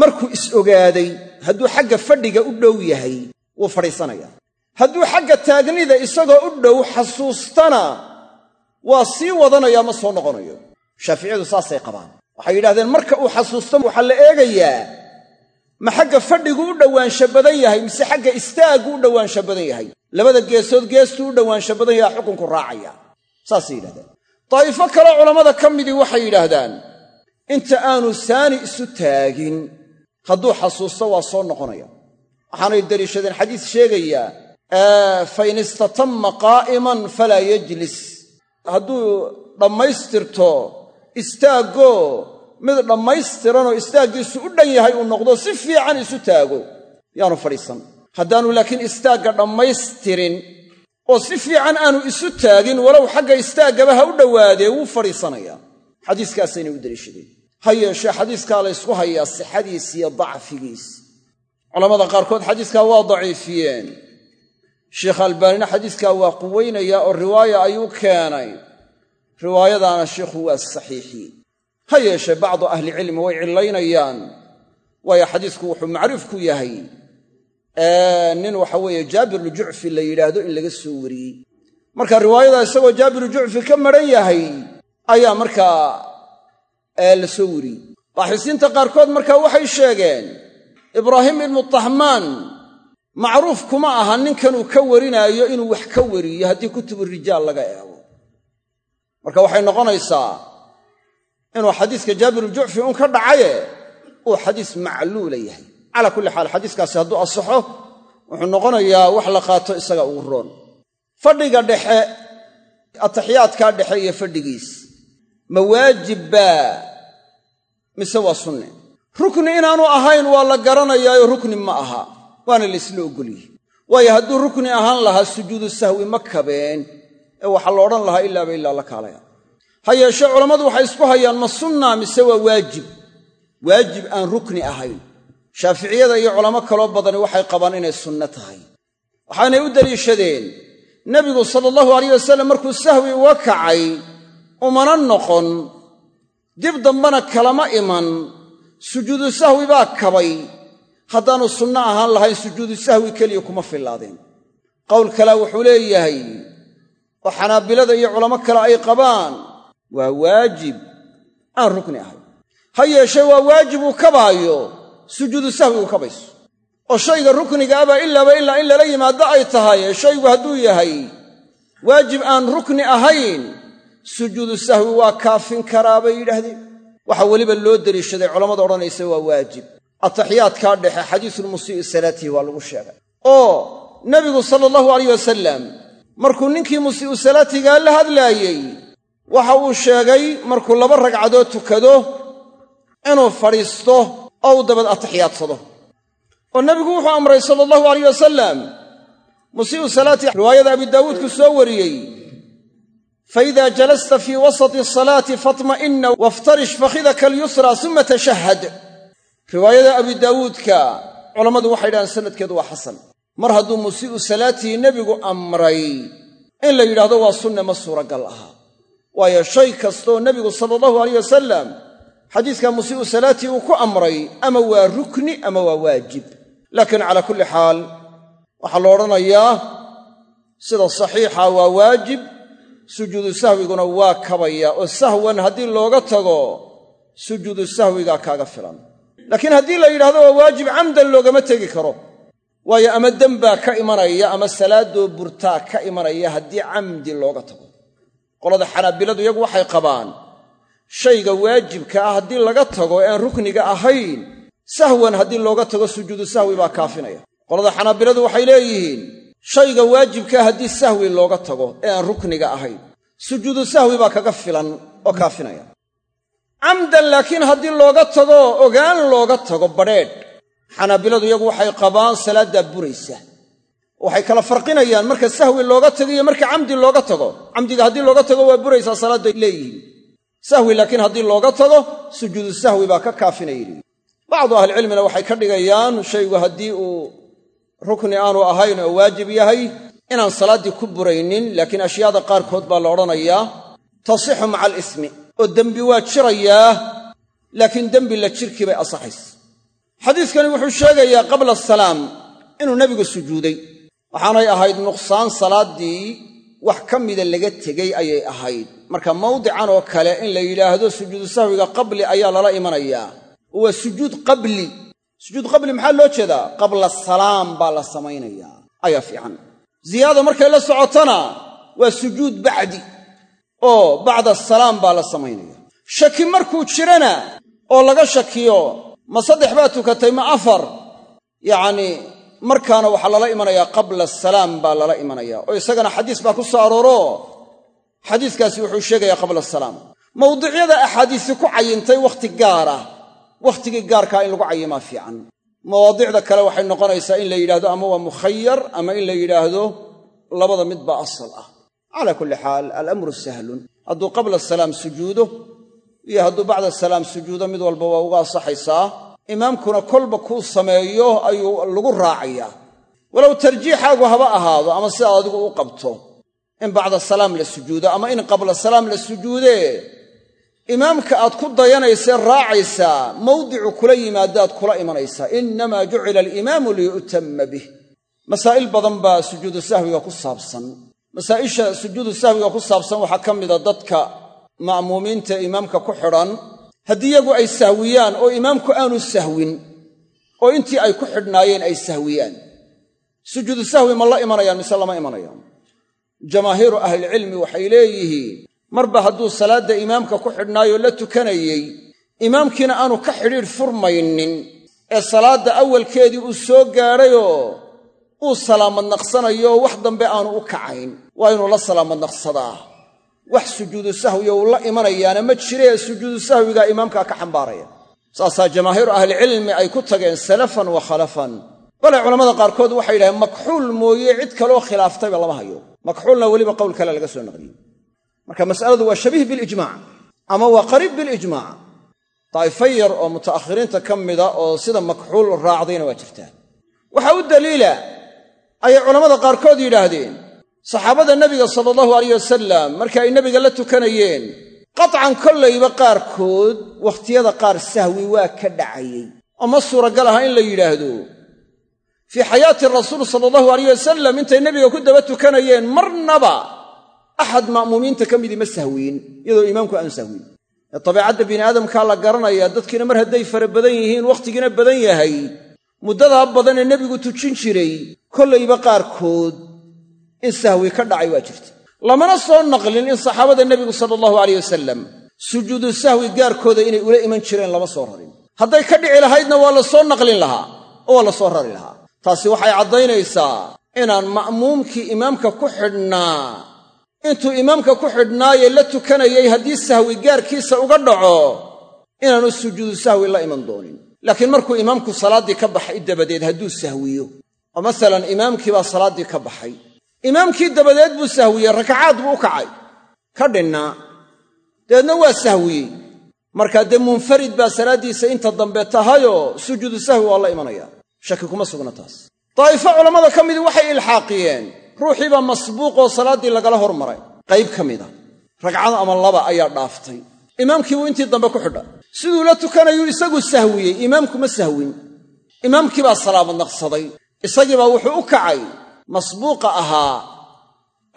markuu is ogaaday hadduu xagga fadhiga u dhow yahay wuu fadhiisanayaa hadduu xagga taagnida isagoo u dhow xasuustana waa sii wadanayaa ma soo noqonayo shaaficiyadu saasay qabaan. Waxay yidhahdeen marka uu xasuusto waxaa la eegayaa ma xagga fadhigu u dhowaansha badan yahay mise xagga istaaggu u dhowaansha badan yahay? Labada geesood geestuu u dhowaansha badan yahaa xukunku raacaya. Saasay yidhahdeen daa'ifo kaleo culammada ka midii waxay yidhaahdaan inta aanu saani isu taagin hadduu xasuusto waa soo noqonaya. Waxaanay deliishadeen xadiis sheegayaa fa in istatamma qaa'iman falaa yajlis. Hadduu dhammaystirto istaaggo mid dhammaystiranoo istaaggiisu u dhan yahay uu noqdo si fiican isu taago. Yaanu fadhiisan. Haddaanu laakiin istaagga dhammaystirin oo si fiican aanu isu taagin walow xagga istaaggaba ha u dhowaadee wuu fadhiisanayaa. Xadiiskaasaynay u deliishadeen ha yeeshee xadiiskaa la ysku hayaa sixadiis iyo dacfigiis. Culammada qaarkood xadiiskaa waa daciifiyeen. Sheikh albaanina xadiiskaa waa quweynayaa oo riwaaya ayuu keenay riwaayadaana sheikhu waa saxiixiyey ha yeeshee bacdu ahlicilmi way cillaynayaan. Waayo xadiisku wuxuu macruuf ku yahay. Nin waxa weeye jaabiru jucfi la yidhaahdo in laga soo wariyey. Marka riwaayada isagoo jaabiru jucfi ka maran yahay ayaa markaa la soo wariyey. Baaxisiinta qaarkood markaa waxay sheegeen ibraahim ibnu tahmaan macruuf kuma aha ninkanuu ka warinaayo inuu wax ka wariyo haddii kutubu rijaal laga eego marka waxay noqonaysaa inuu xadiiska jaabiru jucfi un ka dhacaye uu xadiis macluula yahay. Calaa kulli xaal xadiiskaasi hadduu asaxo wuxuu noqonayaa wax la qaato isaga ugu roon. Fadhiga dhexe ataxiyaadkaa dhexe iyo fadhigiis. Ma waajib baa mise waa sunne? Rukni inaanu ahayn waa la garanayaayo rukni ma aha. Waana laysla ogolyihi waayo hadduu rukni ahaan lahaa sujuudu sahwi ma kabeen ee waxaa la odhan lahaa ilaaba ilaa la kaalaya. Ha yeeshee culammadu waxay isku hayaan ma sunna mise waa waajib? Waajib aan rukni ahayn. Shaaficiyada iyo culamo kaloo badani waxay qabaan inay sunno tahay. Waxaanay u deliishadeen nebigu sala allahu alayh wasalam markuu sahwi uga kacay umana noqon dib dambana kalama iman sujuudu sahwi baa kabay. Haddaanu sunno ahaan lahayn sujuudu sahwi keliya kuma fillaadeen. Qowl kalea wuxuu leeyahay oo xanaabilada iyo culamo kale ay qabaan waa waajib. Aan rukni ahayn ha yeeshee waa waajib uu kabaayo. Sujuudu sahwi uu kabayso. Oo shayga rukniga abaa ilaaba ilaa in lala yimaado ay tahay. Shaygu hadduu yahay waajib aan rukni ahayn. Sujuudu sahwi waa kaafin karaa bay yidhaahdeen. Waxaa weliba loo deliishaday culammada odhanaysa waa waajib. Ataxiyaadkaa dhexe xadiisulmusii'i salaatihi waa lagu sheegay. Oo nebigu sala allahu alayh wasalam markuu ninkii musii'u salaatigaa la hadlaayey waxa uu sheegay markuu laba ragcadood tukado inuu fadhiisto oo uu dabad atixiyaadsado. Oo nebigu wuxuu amray sala allahu alayh wasalam musii'u salaati riwaayada abi daawuud ku soo wariyey faida jalasta fii wasati asalaati fatma'inna waftarish fakhidaka alyusra suma tashahhad. Riwaayada abi daawuudka culammadu waxay dhahaan sanadkeedu waa xasan mar hadduu musii'u salaatii nebigu amray in la yidhahdo waa sunne ma suuragal aha. Waayo shay kastooo nebigu sala allahu alayh wasalam xadiiska musii'u salaatii uu ku amray ama waa rukni ama waa waajib. Laakiin calaa kulli xaal waxaa la odhanayaa sida saxiixa waa waajib sujuudu sahwiguna waa kabaya oo sahwan haddii looga tago sujuudu sahwigaa kaaga filan. Laakiin haddii la yidhahdo waa waajib camdan loogama tegi karo waayo ama dembaa ka imanaya ama salaadoo burtaa ka imanaya haddii camdi looga tago. Qolada xanaabiladu iyagu waxay qabaan shayga waajibka ah haddii laga tago ee aan rukniga ahayn sahwan haddii looga tago sujuudu sahwi baa kaafinaya. Qolada xanaabiladu waxay leeyihiin shayga waajibkaa haddii sahwi looga tago ee aan rukniga ahayn sujuudu sahwi baa kaga filan oo kaafinaya. Camdan laakiin haddii looga tago ogaan looga tago badrheedh xanaabiladu iyagu waxay qabaan salaaddaa buraysa. Waxay kala farqinayaan marka sahwi looga tago iyo marka camdi looga tago camdiga haddii looga tago waa buraysaa salaadday leeyihiin. Sahwi laakiin haddii looga tago sujuudu sahwi baa ka kaafinaya bacdu ahlicilmina waxay ka dhigayaan shaygu haddii uu rukni aanu ahayn oo waajib yahay inaan salaaddii ku buraynin laakiin ashyaada qaarkood baa la odhanayaa tasixu maca alismi oo dembi waa jirayaa laakiin dembi la jirkii bay asaxaysa xadiiskani wuxuu sheegayaa qabla asalaam inuu nebigu sujuuday. Waxaanay ahayd nuqsaan salaaddii wax ka mida laga tegey ayay ahayd. Marka mawdican oo kale in la yidhaahdo sujuudu sahwiga qabli ayaa lala imanayaa. Oo waa sujuud qabli. Sujuud qabli maxaa loo jeedaa? Qabla salaam baa la samaynayaa. Ayaa fiican. Ziyaada markay la socotona waa sujuud bacdi oo bacda asalaam baa la samaynaya shaki markuu jirana oo laga shakiyo ma saddex baa tukatay ma afar. Yacnii markaana waxaa lala imanayaa qabla asalaam baa lala imanaya oo isagana xadiis baa ku soo arooro. Xadiiskaasi wuxuu sheegayaa qabla asalaam mawdicyada axaadiisi ku cayintay wakhti gaara wakhtigii gaarkaa in lagu cayimaa fiican. Mawaadicda kale waxay noqonaysaa in la yidhahdo ama waa mukhayar ama in la yidhaahdo labada mid baa asal ah. Calaa kulli xaal alamru sahlun. Hadduu qabla asalaam sujuudo iyo hadduu bacda asalaam sujuudo mid walba waa uga asaxaysaa imaamkuna kolba kuu sameeyo ayuu lagu raacayaa. Walow tarjiixaagu haba ahaado ama sidaad adigu u qabto in bacda salaam la sujuudo ama in qabla salaam la sujuudee imaamka aad ku dayanaysee raacaysaa mawdicu kula yimaadaad kula imanaysaa. Innamaa jucila alimaamu liyu'tamma bih. Masaa'il badan baa sujuudu sahwiga ku saabsan. Masaa'isha sujuudu sahwiga ku saabsan waxaa ka mida dadka ma'muumiinta imaamka ku xidhan haddii iyagu ay sahwiyaan oo imaamku aanu sahwin oo intii ay ku xidhnaayeen ay sahwiyaan. Sujuudu sahwi ma la imanayaan mise lama imanayaan? Jamaahiiru ahlilcilmi waxay leeyihiin marba hadduu salaadda imaamka ku xidhnaayoo la tukanayey imaamkiina aanu ka xidhiidh furmaynin ee salaadda awalkeedii uu soo gaadhayoo uu salaamad naqsanayo wax dambe aanu u kacayn waa inuu la salaamad naqsadaa wax sujuudu sahwiyo uu la imanayaana ma jiree sujuudu sahwigaa imaamkaa ka xambaaraya. Saasaa jamaahiiru ahlicilmi ay ku tageen salafan wa khalafan. Bale culammada qaarkood waxay yidhaheen makxuul mooye cid kaloo khilaaftayba lama hayo. Makxuulna weliba qowl kale laga soo naqliyey marka mas'aladu waa shabiih bilijmac ama waa qariib bilijmac daa'ifo yar oo muta'akhiriinta ka mida oo sida makxuul raacdayna waa jirtaa. Waxaa u daliila ayay culammada qaarkood yidhaahdeen saxaabada nebiga sala allahu alayh wasalam markii ay nebiga la tukanayeen qatcan kollayba qaarkood wakhtiyada qaar sahwi waa ka dhacayey. Oo suuragal aha in la yidhaahdo. Fii xayaati rasuul sala allahu alayh wasalam intay nebiga ku daba tukanayeen marnaba axad ma'muumiinta ka midii ma sahwiin iyadoo imaamku aanu sahwiin ee dabeicadda bini aadamkaa la garanaya dadkiina mar hadday fara badan yihiin wakhtigiina badan yahay muddadaa badan ee nebigu tujin jiray kollayba qaarkood in sahwi ka dhacay waa jirta lamana soo naqlin in saxaabada nebigu sala allahu alayh wasalam sujuudu sahwi gaarkooda inay ula iman jireen lama soo rarin. Hadday ka dhici lahaydna waa la soo naqlin lahaa oo waa la soo rari lahaa. Taasi waxay caddaynaysaa inaan ma'muumkii imaamka ku xidhnaa intuu imaamka ku xidhnaayee la tukanayay haddii sahwi gaarkiisa uga dhaco inaanu sujuudu sahwi la iman doonin. Laakiin markuu imaamku salaaddii ka baxay dabadeed hadduu sahwiyo. Oo masalan imaamkii baa salaaddii ka baxay imaamkii dabadeed buu sahwiyey rakacaad buu u kacay. Ka dhinnaa dabeedna waa sahwiyey. Markaa dee munfarid baa salaaddiisa inta dambe tahayoo sujuudu sahwi waa la imanaya. Shaki kuma sugna taas. Daa'ifo culammada ka midii waxay ilxaaqiyeen. Ruuxii baa masbuuqoo salaaddii lagala hormaray. Qayb ka mida ragcad ama laba ayaa dhaaftay. Imaamkii buu intii dambe ku xidha. Siduu la tukanayuu isagu sahwiyey. Imaamku ma sahwin. Imaamkii baa salaamad naqsaday. Isagii baa wuxuu u kacay masbuuqa ahaa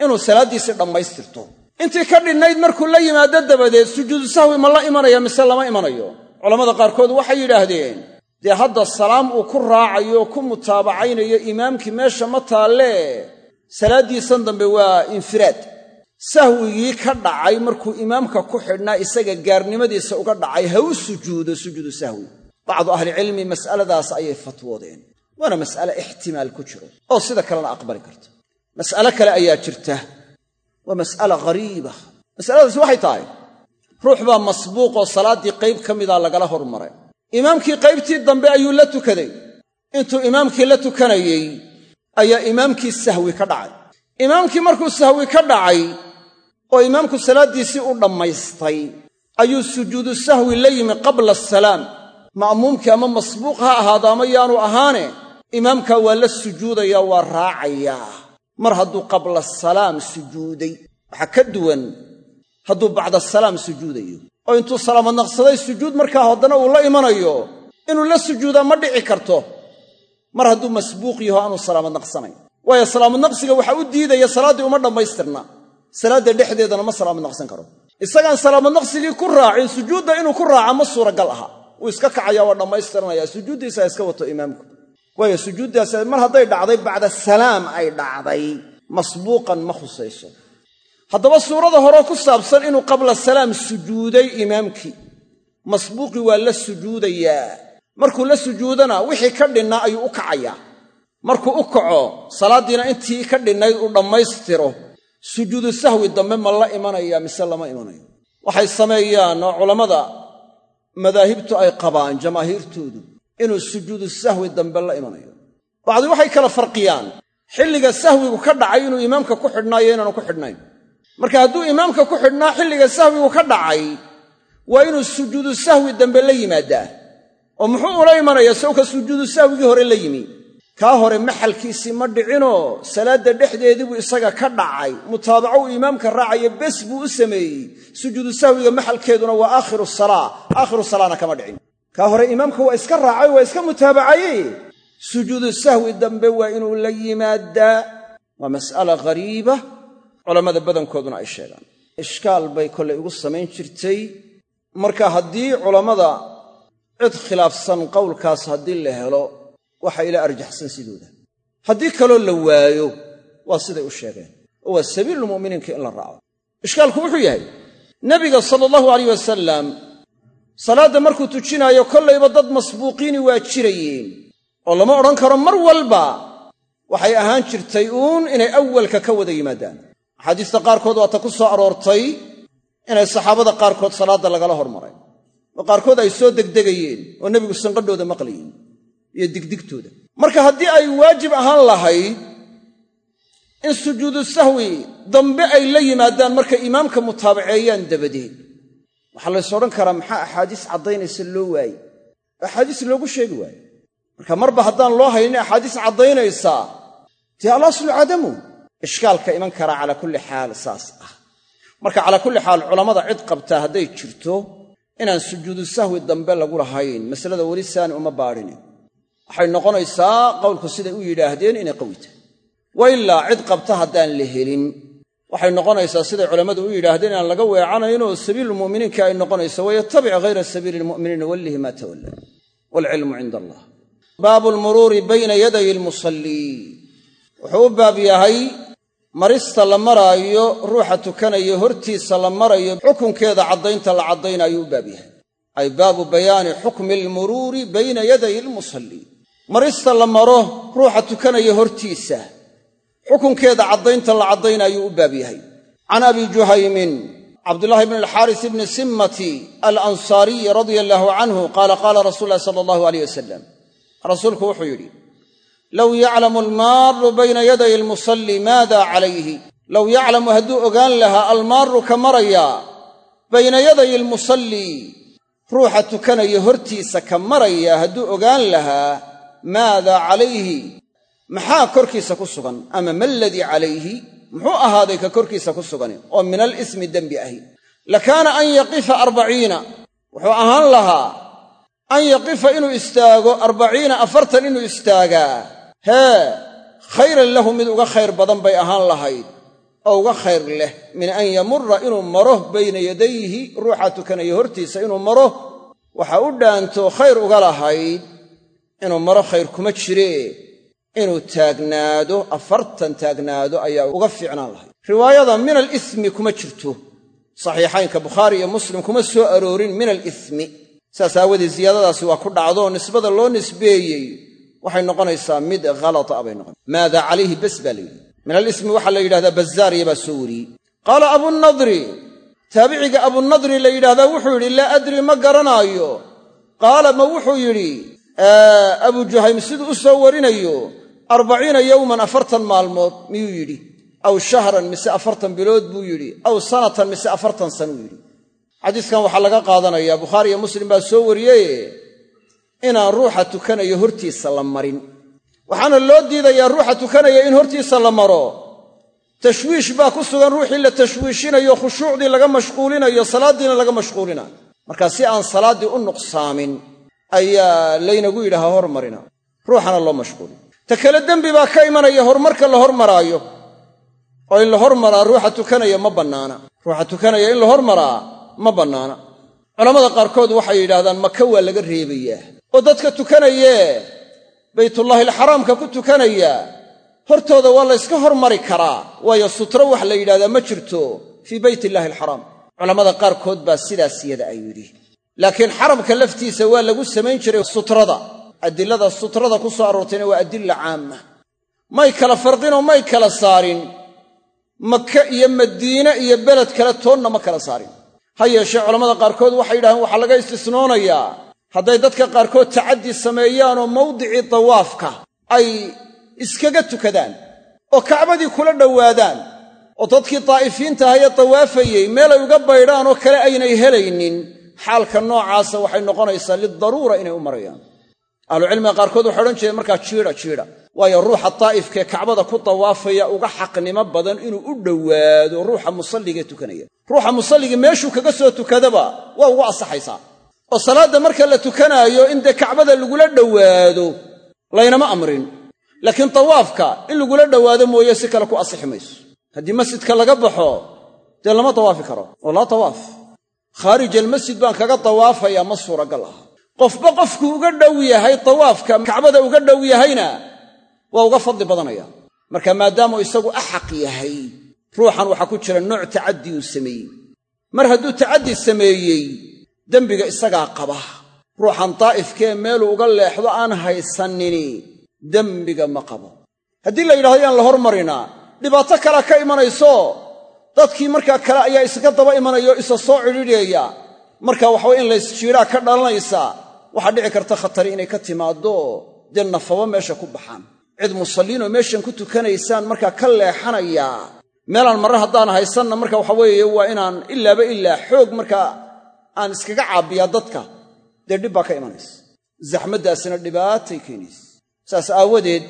inuu salaaddiisii dhammaystirto. Intii ka dhinnayd markuu la yimaado dabadeed sujuudu sahwi ma la imanaya mise lama imanayo? Culammada qaarkood waxay yidhaahdeen dee hadda salaam uu ku raacayo ku mutaabacaynayo imaamkii meesha ma taallee salaaddiisan dambe waa infiraad. Sahwigii ka dhacay markuu imaamka ku xidhnaa isaga gaarnimadiisa uga dhacay ha u sujuudo sujuudu sahwi. Bacdu ahlicilmi mas'aladaas ayay fatwoodeen waana mas'ale ixtimaal ku jiro oo sida kalena aqbali karta mas'ale kale ayaa jirta waa mas'ala ghariiba. Mas'aladaasi waxay tahay ruux baa masbuuqoo salaaddii qayb ka mida lagala hormaray. Imaamkii qaybtii dambe ayuu la tukaday. Intuu imaamkii la tukanayey ayaa imaamkii sahwi ka dhacay. Imaamkii markuu sahwi ka dhacay oo imaamku salaaddiisii u dhammaystay ayuu sujuudu sahwi la yimi qabla asalaam ma'muumkii ama masbuuq ha ahaado ama yaanu ahaane imaamkaa waa la sujuudayaa waa raacayaa. Mar hadduu qabla asalaam sujuuday waxaa ka duwan hadduu bacda asalaam sujuudayo. Oo intuu salaamad naqsaday sujuud markaa haddana uu la imanayo. Inuu la sujuudaa ma dhici karto. Mar hadduu masbuuq yaho aanu salaamad naqsanayn. Waayo salaamad naqsiga waxaa u diidaya salaaddii uma dhammaystirna. Salaadda dhexdeedana ma salaamad naqsan karo. Isagaan salaamad naqsigii ku raacin sujuudda inuu ku raaca ma suuragal aha. Wuu iska kacaya waa dhammaystiranaya sujuuddiisa iska wato imaamku waayo sujuuddaas mar hadday dhacday bacda salaam ay dhacday. Masbuuqan ma khusayso. Haddaba suurada hore ku saabsan inuu qabla salaam sujuuday imaamkii. Masbuuqii waa la sujuudayaa. Markuu la sujuudana wixii ka dhinnaa ayuu u kacayaa markuu u kaco salaaddiina intii ka dhinnayd uu dhammaystiro. Sujuudu sahwi dambe ma la imanaya mise lama imanayo. Waxay sameeyaan oo culammada madaahibtu ay qabaan jamaahiirtoodu inuu sujuudu sahwi dambe la imanayo. Bacdi waxay kala farqiyaan. Xilliga sahwigu ka dhacay inuu imaamka ku xidhnaayo inaanu ku xidhnayn. Marka hadduu imaamka ku xidhnaa xilliga sahwigu ka dhacay waa inuu sujuudu sahwi dambe la yimaadaa. Oo muxuu ula imanayaa sawka sujuudu sahwigii hore la yimi? Kaa hore maxalkiisii ma dhicinoo salaadda dhexdeediibuu isaga ka dhacay. Mutaabaco uu imaamka raacaya bes buu u sameeyey. Sujuudu sahwiga maxalkeeduna waa aakhiru salaa. Aakhiru salaana kama dhicin kaa hore imaamka waa iska raacay waa iska mutaabacaye sujuudu sahwi dambe waa inuu la yimaadaa. Waa mas'ala ghariiba. Culammada badankooduna ay sheegaan. Ishkaal bay kollay ugu samayn jirtay. Marka haddii culammada cid khilaafsan qowlkaas haddii la helo waxa ila arjaxsan sidooda haddii kaloo la waayo waa siday u sheegeen. Oo waa sabiilulmu'miniinka in la raaco. Ishkaalku wuxuu yahay nebiga sala allahu alayh wasalam salaadda markuu tujinaayo kollayba dad masbuuqiini waa jirayeen. Oo lama odhan karo mar walba waxay ahaan jirtay uun inay awalka ka wada yimaadaan. Axaadiista qaarkood waata ku soo aroortay inay saxaabada qaarkood salaadda lagala hormaray. Oo qaarkood ay soo degdegayeen oo nebigu sanqadhooda maqlayeen iyo digdigtooda. Marka haddii ay waajib ahaan lahayd in sujuudu sahwi dambe ay la yimaadaan markay imaamka mutaabaceeyaan dabadeed waxaa lays odhan karaa maxaa axaadiis caddaynaysa loo waaye axaadiis loogu sheegi waaye marka marba haddaan loo haynin axaadiis caddaynaysaa dee alaslu cadamu? Ishkaalka iman karaa calaa kulli xaal saas ah. Marka calaa kulli xaal culammada cid qabtaa hadday jirto inaan sujuudu sahwi dambe lagu lahayn masalada weli saani uma baadhine waxay noqonaysaa qowlku siday u yidhaahdeen inay qawi tahay wa ilaa cid qabta haddaan la helin waxay noqonaysaa siday culammadu u yidhaahdeen inaan laga weecanaynoo sabiilulmu'miniinka ay noqonayso wayatabic hayra sabiili lmu'miniina wallihi maa tawalla waalcilmu cinda allah. Baabu lmuruuri bayna yaday almusallii wuxuu u baab yahay marista la maraayo ruuxa tukanayo hortiisa la marayo xukunkeeda caddaynta la caddaynaayuu u baab yahay. Ay baabu bayaani xukmi almuruuri bayna yaday almusallii marista la maro ruuxa tukanaya hortiisa xukunkeeda caddaynta la caddaynaayuu u baab yahay. Can abi juhaymin cabdullahi bn alxaaris bni simmati alansaariyi radia allaahu canhu qaala qaala rasuulu ulahi sala allahu aleyh wasalam rasuulku wuxuu yidhi low yaclamu almaaru bayna yaday almusalli maada calayhi? Low yaclamu hadduu ogaan lahaa almaaru ka marayaa bayna yaday almusallii ruuxa tukanaya hortiisa ka maraya hadduu ogaan lahaa maada calayhi maxaa korkiisa ku sugan? Ama ma aladii calayhi? Muxuu ahaaday ka korkiisa ku sugani? Oo min alismi dembi ahi. Lakaana an yaqifa arbaciina. Wuxuu ahaan lahaa an yaqifa inuu istaago arbaciina afartan inuu istaagaa. Hee khayran lahu mid uga khayr badan bay ahaan lahayd. Oo uga khayr leh min an yamura inuu maro bayna yadayhi ruuxa tukanaya hortiisa inuu maro waxa u dhaanto khayr uga lahayd inuu maro khayr kuma jiree inuu taagnaado afartan taagnaado ayaa uga fiicnaan lahayd riwaayada min alismi kuma jirto. Saxiixaynka bukhaari iyo muslim kuma soo aroorin min alismi. Saas aawadeed ziyaadadaasi waa ku dhacdo nisbada loo nisbeeyey. Waxay noqonaysaa mid halata bay noqon. Maada calayhi bes baa layidhi min alismi waxaa la yidhahdaa bazaariya baa soo wariyey. Qaala abunadri taabiciga abunadri la yidhahdaa wuxuu yidhi laa adri ma garanaayo. Qaala ma wuxuu yidhi abu juhaym siduu u soo warinayo arbaciina yowman afartan maalmood miyuu yidhi? Aw shahran mise afartan bilood buu yidhi. Aw sanatan mise afartan sanuu yidhi. Xadiiskan waxaa laga qaadanayaa bukhaari iyo muslim baa soo wariyeye inaan ruuxa tukanayo hortiisa la marin. Waxaana loo diidayaa ruuxa tukanaya in hortiisa la maro. Tashwiish baa ku sugan ruuxii la tashwiishinayo khushuucdii laga mashquulinayo salaaddiina laga mashquulinayo markaa si aan salaaddii u nuqsaamin ayaa laynagu yidhaha hormarina. Ruuxana loo mashquulin ta kale dembi baa ka imanaya horumarka la hormaraayo. Oo in la hormaraa ruuxa tukanaya ma bannaana. Ruuxa tukanaya in la hormaraa ma bannaana. Culammada qaarkood waxay yidhahdaan maka waa laga reebayaa. Oo dadka tukanayee baytullaahi alxaraamka ku tukanaya hortooda waa la yska hormari karaa. Waayo sutro wax la yidhahdaa ma jirto fii beyt illaahi alxaraam. Culammada qaarkood baa sidaas yada ay yidhi. Laakiin xaramka laftiisa waa lagu samayn jiray sutrada adilada sutrada ku soo aroortayna waa adilla caama may kala farqinoo may kala saarin. Maka iyo madiine iyo beled kale toonna ma kala saarin. Ha yeeshee culammada qaarkood waxay yidhahdeen waxaa laga istisnoonayaa. Hadday dadka qaarkood tacaddi sameeyaanoo mawdicii dawaafka ay iskaga tukadaan oo kacbadii kula dhowaadaan oo dadkii daa'ifiinta ahayee dawaafayey meel ay uga baydhaan oo kale aynay helaynin. Xaalka noocaasa waxay noqonaysaa lidaruura inay u marayaan ahlucilmiga qaarkood waxay odhan jireen markaa jiidha jiidha waayo ruuxa daa'ifkaee kacbada ku dawaafaya uga xaqnimo badan inuu u dhowaado ruuxa musalligee tukanaya. Ruuxa musalligii meeshuu kaga soo tukadaba waa ugu asaxaysaa oo salaadda marka la tukanaayo in dee kacbada lagula dhowaado laynama amrin. Laakiin dawaafka in lagula dhowaado mooye si kale ku asixi mayso. Haddii masjidka laga baxo dee lama dawaafi karo. Oo laa tawaaf. Khaarij almasjid baan kaga dawaafayaa ma suuragal ah qofba qofkuu uga dhow yahay dawaafka kacbada uga dhow yahayna waa uga fadli badanaya. Marka maadaamuu isagu axaq yahay ruuxan waxaa ku jira nooc tacaddi uu sameeyey. Mar hadduu tacaddi sameeyey dembiga isagaa qaba. Ruuxan daa'ifkee meeluu uga leexdo aan haysannini dembiga ma qabo. Haddii la yidhahdo yaan la hormarinaa dhibaato kalea ka imanayso dadkii markaa kale ayaa isaga daba imanaya oo isa soo cidhidhaya marka waxaway in laysjiidhaa ka dhalanaysaa waxaa dhici karta khatari inay ka timaaddo dee nafaba meesha ku baxaan. Cid musalliinoo meeshan ku tukanaysaan markaa ka leexanayaa meelaan marre haddaan haysanna marka waxa weeye waa inaan ilaaba ilaa xoog markaa aan iskaga caabbiyaa dadka. Dee dhib baa ka imanaysa. Zaxmaddaasina dhibaatay keenaysa saas aawadeed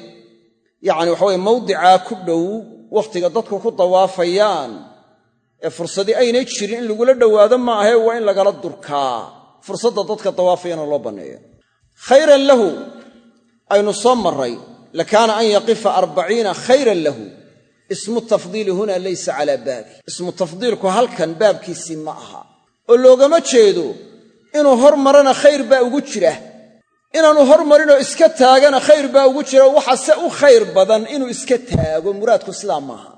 yacani waxaweye mawdicaa ku dhow wakhtiga dadku ku dawaafayaan ee fursadii aynay jirin in lagula dhowaado ma ahee waa in lagala durkaa fursadda dadka dawaafayana loo banneeya khayran lahu aynu soo marray lakaana an yaqifa arbaciina khayran lahu. Ismu tafdiili huna laysa calaa baabi. Ismu tafdiilku halkan baabkiisii ma aha. Oo loogama jeedo inuu hor marana khayr baa ugu jira. Inaanu hormarinoo iska taagana khayr baa ugu jira waxa se u khayr badan inuu iska taago muraadku sidaa maaha.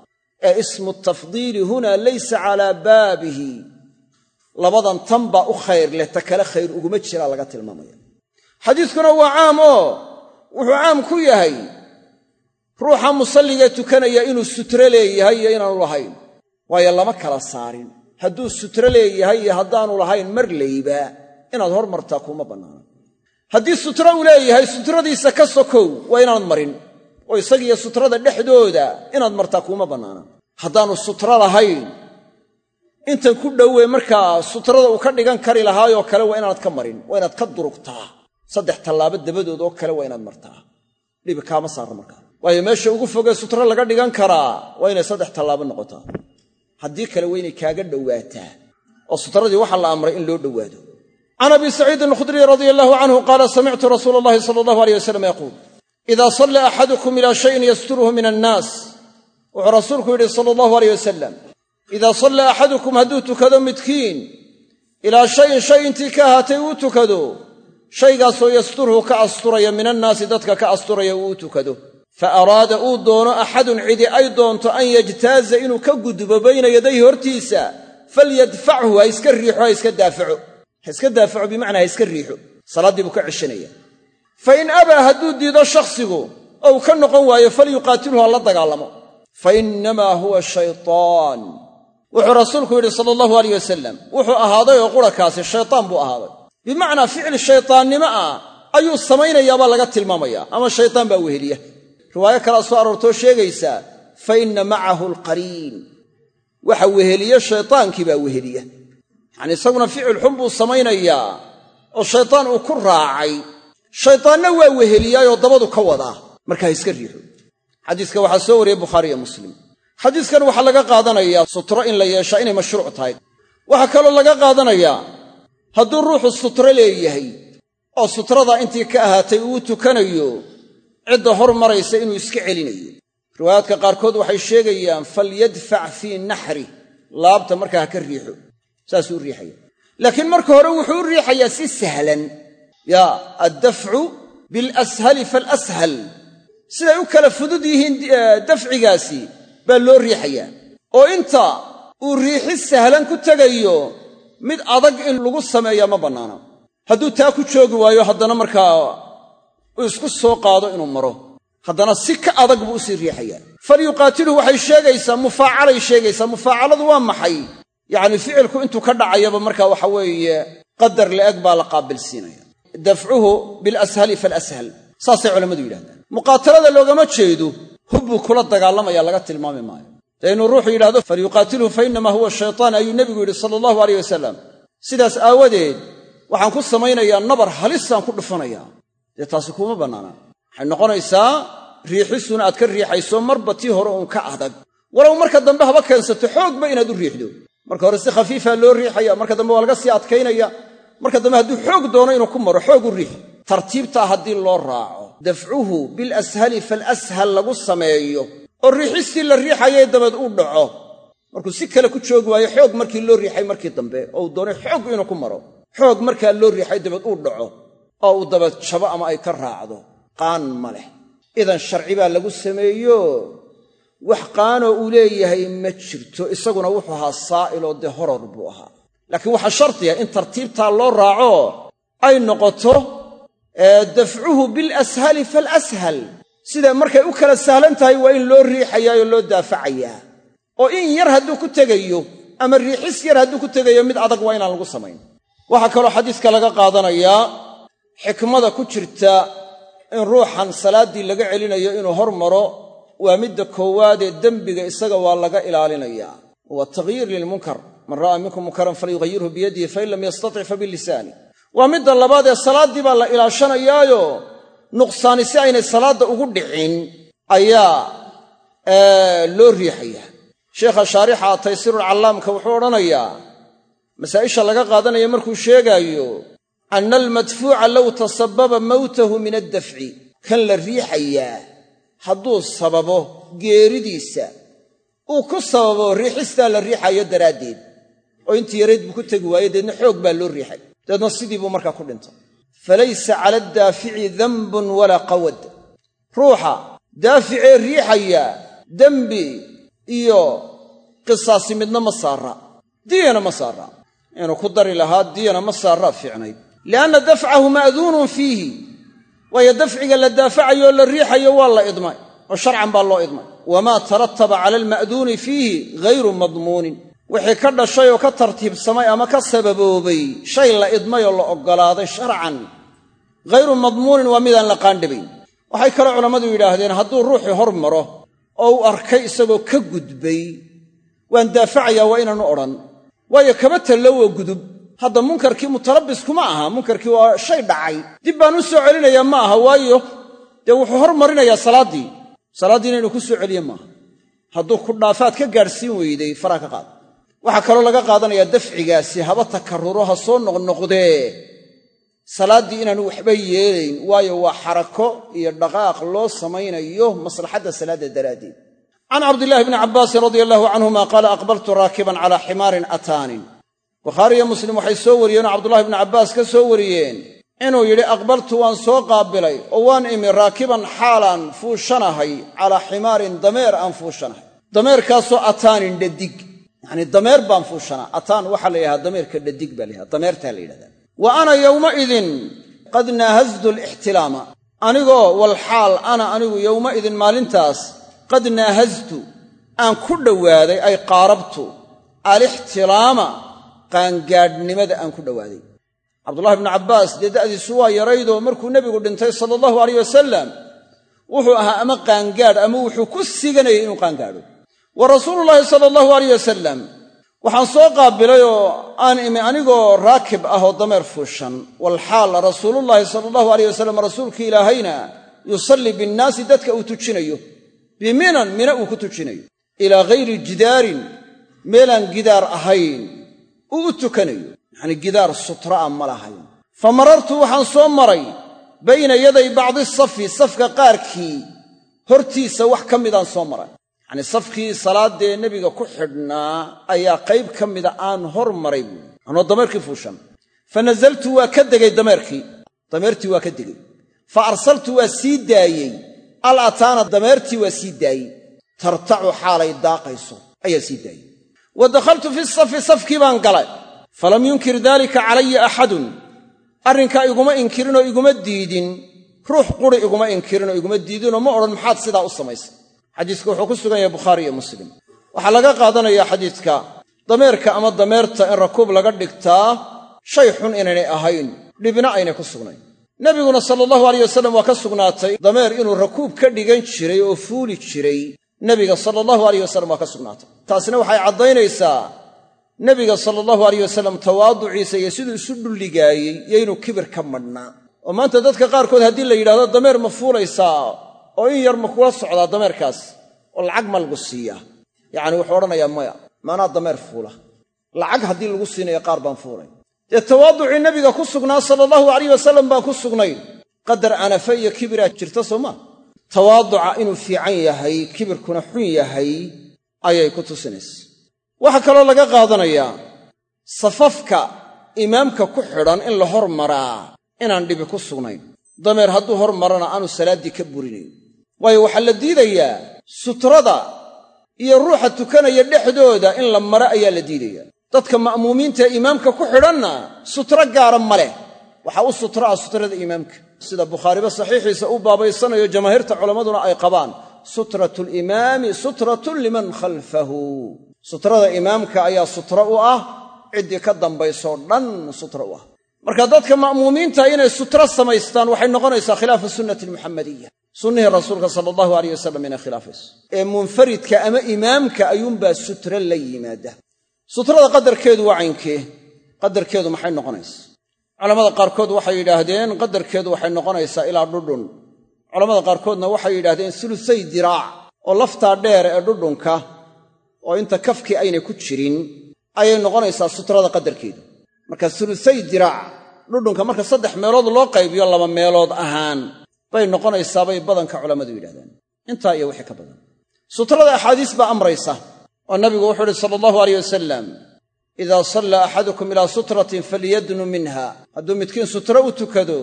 Ee ismu tafdiili huna laysa calaa baabihi labadan tan baa u khayr leh ta kale khayr uguma jiraa laga tilmaamaya. Xadiiskuna waa caam oo wuxuu caam ku yahay ruuxa musalligee tukanaya inuu sutro leeyahay iyo inaanu lahayn waayo lama kala saarin. Hadduu sutro leeyahay iyo haddaanu lahayn mar layba inaad hormartaa kuma bannaana. Haddii sutro uu leeyahay sutradiisa ka sokow waa inaanad marin oo isagiiyo sutrada dhexdooda inaad martaa kuuma bannaana. Haddaanu sutro lahayn intan ku dhowe markaa sutrada uu ka dhigan kari lahaayoo kale waa inaanad ka marin waa inaad ka durugtaa. Saddex tallaabo dabadood oo kale waa inaad martaa. Dhibi kaama saarra markaa waayo meesha ugu fogee sutro laga dhigan karaa waa inay saddex tallaabo noqotaa. Haddii kale waa inay kaaga dhowaataa. Oo sutradii waxaa la amray in loo dhowaado. Can abi saciidin alkhudriy radia allahu canhu qaala samictu rasuula allahi sala allahu aleyh wasalam yaquul idaa salla axadukum ilaa shayin yasturuhu min annaas wuxuu rasuulku yidhi sala allahu aleyh idaa salla axadukum hadduu tukado midkiin ilaa shayin shay intii ka ahaatay uu tukado shaygaasoo yasturhu ka asturaya min annaasi dadka ka asturaya uu u tukado. Fa araada uu doono axadun cidi ay doonto an yajtaaza inuu ka gudbo bayna yadayhi hortiisa falyadfachu ha iska riixo ha iska daafaco. Ha iska daafaco bimacnaa ha iska riixo. Salaaddii buu ka ceshanaya. Fa in abaa hadduu diido shakhsigu ou ka noqon waayo falyuqaatilhu ha la dagaalamo. Fa innamaa huwa shaytaan wuxuu rasuulku yidhi sala allahu aleyh wasalam wuxuu ahaaday oo qurakaasi shaytaan buu ahaaday. Bimacnaa ficil shaytaannimo ah ayuu samaynayaabaa laga tilmaamaya ama shaytaan baa weheliya. Riwaayo kalea soo aroortoo sheegaysaa fa inna macahu alqariin. Waxa weheliye shaytaankii baa weheliya. Yacanii isaguna ficil xun buu samaynayaa oo shaytaan uu ku raacay. Shaytaanna waa weheliyaayoo dabadu ka wadaa. Markaa iska riixo. Xadiiska waxaa soo wariyey bukhaari iyo muslim xadiiskan waxaa laga qaadanayaa sutro in la yeeshaa inay mashruuc tahay. Waxaa kaloo laga qaadanayaa hadduu ruuxu sutro leeyahay oo sutrada intii ka ahaatay uu tukanayo cidda hor maraysa inuu iska celinayo. Riwaayaadka qaarkood waxay sheegayaan falyadfac fii naxri laabta markaa ha ka riixo saasuu u riixaya. Laakiin marka hore wuxuu u riixayaa si sahlan. Yaa addafcu bilashali falashal siday u kala fudud yihiin dafcigaasi baa loo riixayaa. oo inta uu riixi sahlan ku tegayo mid adag in lagu sameeyaa ma bannaana hadduu taa ku joogi waayo haddana markaa uu isku soo qaado inuu maro. Haddana si ka adag buu u sii riixayaa. Falyuqaatilhu waxay sheegaysaa mufaacalay sheegaysaa mufaacaladu waa maxay? Yacni ficilku intuu ka dhacayaba markaa waxa weeye qadar la'eg baa la qaabilsiinaya dafcuhu bilashali falashal saasay culammadu yidhahdaan muqaatalada loogama jeedo hubbuu kula dagaalamaya laga tilmaami maayo. Dee inuu ruuxu yidhahdo falyuqaatilhu fa innamaa huwa shaytaan ayuu nebigu yidhi sala allahu aleyh wasalam sidaas aawadeed waxaan ku samaynayaa nabar halisaan ku dhufanayaa. Dee taasi kuuma bannaana. Waxay noqonaysaa riixisuna aad ka riixayso marba tii hore uun ka adag. Walow marka dambe haba keensato xoogba inaad u riixdo. Marka hore si khafiifaa loo riixaya marka dambe waa laga sii adkaynaya. Marka dambe hadduu xoog doono inuu ku maro xoog u riix tartiibtaa haddii loo raaco dafcuhu bilashali falashal lagu sameeyo oo riixistii la riixayay dabeed uu dhaco. Markuu si kale ku joogi waayo xoog markii loo riixay markii dambe oo uu doonay xoog inuu ku maro. Xoog markaa loo riixay dabeed uu dhaco oo uu dabeed jabo ama ay ka raacdo qaan ma leh. Idan sharci baa lagu sameeyo. Wax qaanoo uu leeyahay ma jirto isaguna wuxuu ahaa saa'iloo dee horor buu ahaa. Laakiin waxaa shardiya in tartiibtaa loo raaco ay noqoto dafcuhu bilashali falashal sida markay u kala sahlan tahay waa in loo riixayaayoo loo daafacayaa. Oo in yar hadduu ku tegayo ama riixis yar hadduu ku tegayo mid adag waa inaan lagu samayn. Waxaa kaloo xadiiska laga qaadanayaa xikmada ku jirta in ruuxan salaaddii laga celinayo inuu hor maro waa midda koowaadee dembiga isaga waa laga ilaalinayaa waa takhyiir lilmunkar man ra'aa minkum munkaran falyughayirhu biyadihi fain lam yastatic fa waa midda labaad ee salaaddii baa la ilaashanayaayo. Nuqsaani si aynay salaadda ugu dhicin ayaa loo riixayaa sheekha shaarixa taysiirulcallaamka wuxuu odhanayaa masaa'isha laga qaadanaya markuu sheegaayo anna almadfuuca low tasababa mawtahu min addafci. Kan la riixayaa hadduu sababo geeridiisa uu ku sababo riixistaa la riixayo daraaddeed. Oo intii yarayd buu ku tegi waaye deedna xoog baa loo riixay dabeedna sidii buu markaa ku dhintay falaysa cala addaafici danbun walaa qawad. Ruuxa daaficee riixaya dembi iyo qisaasi midna ma saara diyana ma saara inuu ku dari lahaa diyana ma saaraa fiicnayd. Lianna dafcahu ma'duunun fiihi. Waayo dafciga la daafacayo la riixayo waa la idmay oo sharcan baa loo idmay. Wamaa tarataba cala alma'duuni fiihi ghayru madmuunin wixii ka dhashay oo ka tartiibsamay ama ka sababoobay shay la idmay oo la oggolaaday sharcan ghayru madmuunin waa midaan la qaandhabayn waxay kaloo culammadu yidhaahdeen hadduu ruuxii hor maro oo uu arkay isagoo ka gudbay waan daafacayaa waa inaanu odhan. Waayo kaba tallo waa gudub. Hadda munkarkii mutalabiskuma aha munkarkii waa shay dhacay. Dib baan u soo celinayaa ma aha waayo dee wuxuu hormarinayaa salaaddii. Salaaddiina inuu ku soo celiye maaha hadduu ku dhaafaad ka gaadhsiin weyday faraa ka qaad waxaa kaloo laga qaadanayaa dafcigaasi haba takarruro ha soo noqnoqdee salaaddii inaanu waxba yeelayn waayo waa xarako iyo dhaqaaq loo samaynayo maslaxadda salaadda daraaddeed. Can cabdillaahi bni cabbaasin radia allahu canhuma qaala aqbaltu raakiban calaa ximaarin ataanin. Bukhaariyo muslim waxay soo wariyeenoo cabdullahi bni cabbaas ka soo wariyeen inuu yidhi aqbaltu waan soo qaabilay oo waan imi raakiban xaalaan fuushanahay calaa ximaarin dameer aan fuushanahay. Dameerkaasoo ataanin dhadig yacnii dameer baan fuushanaa. Ataan waxaa la yidhahdaa dameerka dhadig baa la dameertaa la yidhahdaa. Wa ana yowmaidin qad naahaztu alixtilaama. Anigoo walxaal ana anigu yowmaidin maalintaas qad naahaztu aan ku dhowaaday ay qaarabtu alixtilaama qaangaadhnimada aan ku dhowaaday cabdullahi bnu cabbaas dee da'diisu waa yaraydoo markuu nebigu dhintay sala allahu alayh wasalam wuxuu ahaa ama qaangaadh ama wuxuu ku siganayay inuu qaangaadho wa rasuulullaahi sala allahu alayh wasalam waxaan soo qaabilay oo aan imi anigoo raakib ah oo dameer fuushan. Walxaal rasuulullaahi sala allahu alayh wasalam rasuulkii ilaahayna yusallii binnaasi dadka uu tujinayo. Biminan mina uu ku tujinayo. Ilaa ghayri jidaarin meelaan gidaar ahayn uu u tukanayo. Yacnii gidaar sutra'a ma lahayn. Fa marartu waxaan soo maray bayna yaday bacdi safi safka qaarkii hortiisa wax ka midaan soo maray yacnii safkii salaaddee nebiga ku xidhnaa ayaa qayb ka mida aan hor maray buuri anoo dameerkii fuushan. Fa nasaltu waa ka degay dameerkii. Dameertii waa ka degay. Fa arsaltu waa sii daayey. Al ataana dameertii waa sii daayey. Tartacu xaalay daaqayso ayaa sii daayey. Wa dakhaltu fi safi safkii baan galay. Falam yunkir daalika calaya axadun. Arrinkaa iguma inkirinoo iguma diidin. Ruux quri iguma inkirinoo iguma diidinoo ma odhan maxaad sidaa u samaysay xadiisku wuxuu ku sugan yahay bukhaari iyo muslim. Waxaa laga qaadanayaa xadiidka dameerka ama dameerta in rakuub laga dhigtaa shay xun inaynay ahayn dhibna aynay ku sugnayn. Nebiguna sala allahu alayh wasalam waa ka sugnaatay dameer inuu rakuub ka dhigan jiray oo fuuli jiray nebiga sala allahu alayh wasalam waa ka sugnaatay. Taasina waxay caddaynaysaa nebiga sala allahu alayh wasalam tawaaduciisa iyo siduu isu dhulligaayey iyo inuu kibir ka madhnaa. Oo maanta dadka qaarkood haddii la yidhahdo dameer ma fuulaysaa oo in yar ma kula socdaa dameerkaas oo lacag ma lagu siiyaa yacni wuxuu odhanayaa maya maanaa dameer fuula. Lacag haddii lagu siinayo qaar baan fuulay. Dee tawaaducii nebiga ku sugnaa sala allahu alayh wasalam baan ku sugnayn qadar anafe iyo kibiraa jirta soo maa tawaaduca inuu fiican yahay kibirkuna xun yahay ayay ku tusinaysa. Waxaa kaloo laga qaadanayaa safafka imaamka ku xidhan in la hormaraa inaan dhibi ku sugnayn. Dameer hadduu hor marana aanu salaaddii ka burinayn waayo waxaa la diidayaa sutrada iyo ruuxa tukanaya dhexdooda in la maro ayaa la diidaya. Dadka ma'muumiinta imaamka ku xidhanna sutro gaara ma leh. Waxaa u sutra ah sutrada imaamka. Sida bukhaariba saxiixiisa u baabaysanayo jamaahiirta culammaduna ay qabaan sutratu limaami sutratun liman khalfahu. Sutrada imaamka ayaa sutro u ah ciddii ka dambaysoo dhan sutro u ah. Marka dadka ma'muumiinta inay sutro samaystaan waxay noqonaysaa khilaafa sunnati almuxamadiya sunnihii rasuulka sala allahu aleyh wasalam inay khilaafayso. Ee munfaridka ama imaamka ayuunbaa sutre la yimaada. Sutrada qadarkeedu waa caynkee qadarkeedu maxay noqonaysaa? Culammada qaarkood waxay yidhaahdeen qadarkeedu waxay noqonaysaa ilaa dhudhun. Culammada qaarkoodna waxay yidhahdeen sulusay diraac oo laftaa dheer ee dhudhunka oo inta kafkii aynay ku jirin ayay noqonaysaa sutrada qadarkeedu. Marka sulusay diraac dhudhunka marka saddex meelood loo qaybiyo laba meelood ahaan bay noqonaysaabay badanka culammadu yidhahdeen intaa iyo wixii ka badan. Sutrada axaadiis baa amraysa oo nabigu wuxuu uhi sala allahu aleyh wasalam idaa sallaa axadukum ilaa sutratin falyadnu minha. Hadduu midkiin sutro u tukado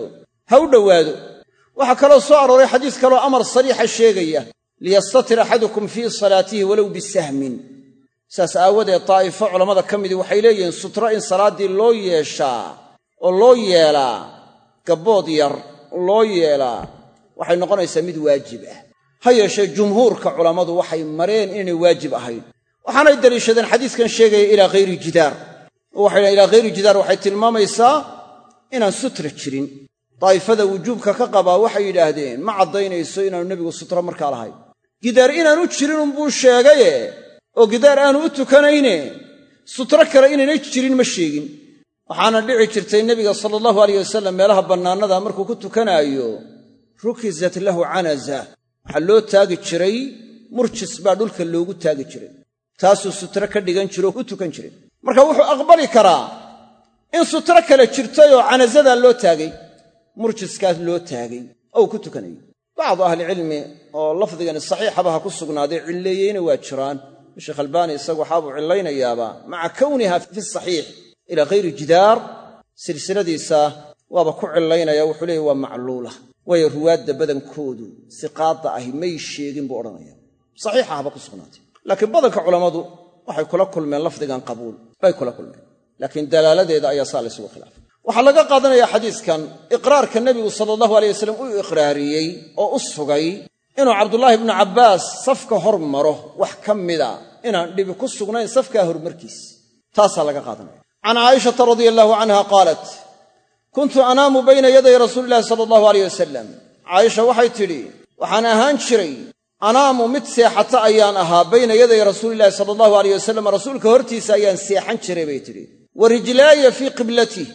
ha u dhowaado. Waxaa kaloo soo arooray xadiis kaloo amar sariixa sheegaya liyastatir axadukum fii salaatihi walow bisahmin. Saas aawadeed daa'ifo culammada ka midii waxay leeyihiin sutro in salaaddii loo yeeshaa oo loo yeelaa gabbood yar loo yeelaa waxay noqonaysaa mid waajib ah. Ha yeeshee jumhuurka culammadu waxay mareen inaynay waajib ahayn. Waxaanay daliishadeen xadiiskan sheegaya ilaa hayri jidaar. Oo ilaa hayri jidaar waxay tilmaamaysaa inaan sutra jirin. Daa'ifada wujuubka ka qabaa waxay yidhaahdeen ma caddaynayso inaanu nebigu sutro markaa lahayn. Gidaar inaanu jirin unbuu sheegaye oo gidaar aanu u tukanayne sutro kale inaynay jirin ma sheegin. Waxaana dhici jirtay nebiga sala allahu alayh wasalam meelaha bannaanada markuu ku tukanaayo rukisat lahu canaza. Waxaa loo taagi jiray murjis baa dhulka loogu taagi jiray. Taasuu sutro ka dhigan jiro u tukan jiray. Marka wuxuu aqbali karaa in sutro kale jirtayoo canasadaa loo taagay. Murjiskaas loo taagay. Oo uu ku tukanayay bacdu ahlicilmi oo lafdigani saxiixaba ha ku sugnaaday cilleeyeyna waa jiraan. Sheekh albaani isagu waxaabuu cillaynayaaba maca kowniha fi saxiix ilaa hayri jidaar. Silsiladiisa waaba ku cillaynaya wuxuu leeyay waa macluula waayo ruwaadda badankoodu siqaadda ahi may sheegin buu odhanaya. Saxiixa haba ku sugnaatay. Laakiin badanka culammadu waxay kula kulmeen lafdigan qabuul bay kula kulmeen. Laakiin dalaaladeeda ayaa saa laysugu khilaafay. Waxaa laga qaadanayaa xadiiskan iqraarka nebigu sala allahu alay wasalam u iqraariyey oo u sugay inuu cabdulaahi ibnu cabbaas safka hor maro wax ka mida inaan dhibi ku sugnayn safkaa horumarkiis taasaa laga qaadanaya. Can caa'ishata radia allahu canha qaalat kuntu anaamu bayna yaday rasuuli illahi sala allahu aleyh wasalam caaisha waxay tidhi waxaan ahaan jiray anaamu mid seexata ayaan ahaa bayna yaday rasuuliillahi sala allahu aleyh wasalam rasuulka hortiisa ayaan seexan jiray bay tidhi. Wa rijlaaya fii qiblatih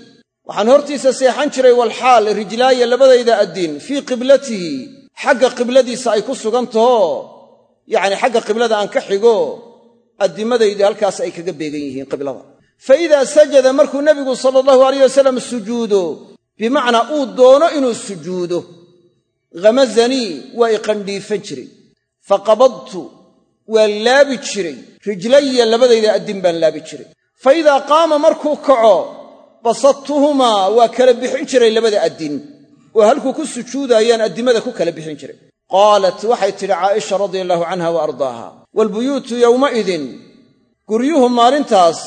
waxaan hortiisa seexan jiray walxaal rijlaaya labadayda addiin fii qiblatihi. Xagga qibladiisa ay ku sugan tahoo yacni xagga qiblada aan ka xigo addimmadaydii halkaas ay kaga beegan yihiin qiblada fa idaa sajada markuu nebigu sala allahu alayh wasalam sujuudo bimacnaa uu doono inuu sujuudo ghamazanii waa iqandhiifan jiray fa qabadtu waan laabi jiray rijlaya labadayda addin baan laabi jiray fa idaa qaama markuu kaco basadtuhumaa waa kala bixin jiray labada addin oo halkuu ku sujuudaayaan addimada ku kala bixin jiray qaalat waxay tidhi caaisha radia allahu canha wa ardaaha waalbuyuutu yowmaidin guryuhu maalintaas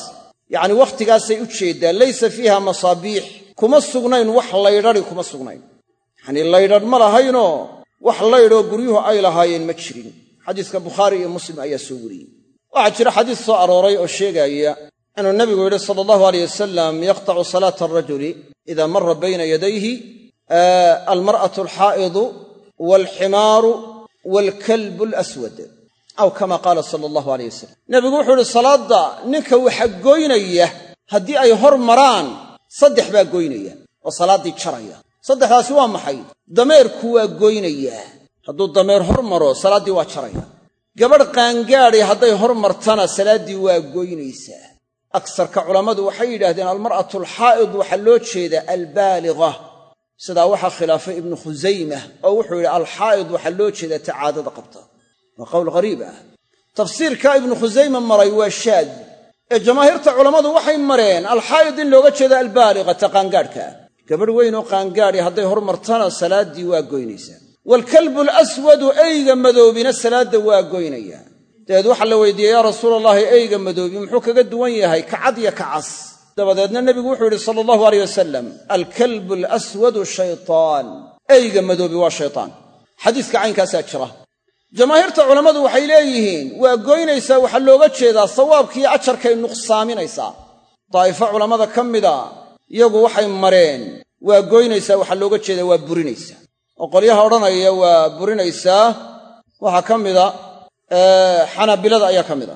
yacni wakhtigaasay u jeeddaan laysa fiiha masaabiix. Kuma sugnayn wax laydhadi kuma sugnayn. Yacnii laydhadh ma lahaynoo wax laydhoo guryuhu ay lahaayeen ma jirin. Xadiiska bukhaari iyo muslim ayaa soo wariyey. Waxaa jira xadiis soo arooray oo sheegaaya inuu nebigu yidhi sala allahu aleyh wasalam yaqtacu salaata arajuli idaa mara bayna yadayhi almar'atu alxaa'idu waalximaaru waalkalbu alaswad aw kama qaala sala allahu aleyh wasalam nebigu wuxuu ihi salaadda ninka waxa goynaya haddii ay hor maraan saddex baa goynaya oo salaaddii jaraya. Saddexdaasi waa maxay? Dameerku waa goynayaa hadduu dameer hor maro salaaddii waa jaraya. Gabadh qaangaadi hadday hor martana salaaddii waa goynaysaa agsarka culammadu waxay yidhahdeen almar'atu alxaa'id waxaa loo jeedaa albaaliga sidaa waxaa khilaafay ibnu khusayma oo wuxuu yidhi alxaa'id waxaa loo jeedaa ta caadada qabta waa qowl ghariib ah. Tafsiirka ibnu khusayma maray waa shaad. Ee jamaahiirta culammadu waxay mareen alxaa'id in looga jeeda albaaliga ta qaangaadhka gabadh weyn oo qaangaadhi hadday hor martana salaaddii waa goynaysaa waalkalbu alaswadu eyga madoobina salaadda waa goynaya. Dabeed waxaa la weydiiyey yaa rasuula allahi eyga madoobi muxuu kaga duwan yahay? Kacad iyo kacas dabadeedna nebigu wuxuu yidhi sala allahu aleyh wasalam alkalbu alaswadu shaytaan. Eyga madoobi waa shaytaan. Xadiiska caynkaasaa jira jamaahiirta culammadu waxay leeyihiin waa goynaysaa waxaa looga jeedaa sawaabkiiyo ajarkay nuqsaaminaysaa. Daa'ifo culammada ka mida iyagu waxay mareen waa goynaysaa waxaa looga jeedaa waa burinaysaa. Oo qolyaha odhanaya waa burinaysaa. Waxaa ka mida xanaabilada ayaa ka mid a.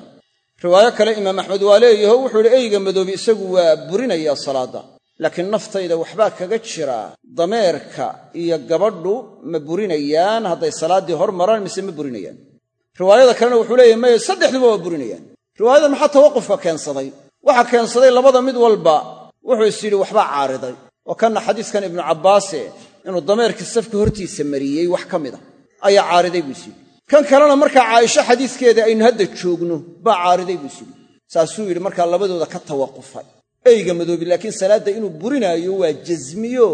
Riwaayo kale imaam axmed waa leeyaho wuxuu idhi eyga madoobi isagu waa burinayaa salaadda laakiin naftayda waxbaa kaga jira. Dameerka iyo gabadhu ma burinayaan hadday salaaddii hor maraan mise ma burinayaan. Riwaayada kalena wuxuu leeyahy maya saddexduba waa burinayaan. Riwaayadan maxaa tawaqufka keensaday? Waxaa keensaday labada mid walba wuxuu is yidhi waxbaa caariday. Oo kanna xadiiskan ibnu cabbaase inuu dameerkii safka hortiisa mariyey wax ka mida ayaa caariday buu is yidhi. Kan kalena markaa caaisho xadiiskeeda aynu hadda joogno baa caariday buu is yidhi. Saasuu yidhi markaa labadooda ka tawaqufay eyga madoobi laakiin salaadda inuu burinaayo waa jasmiyo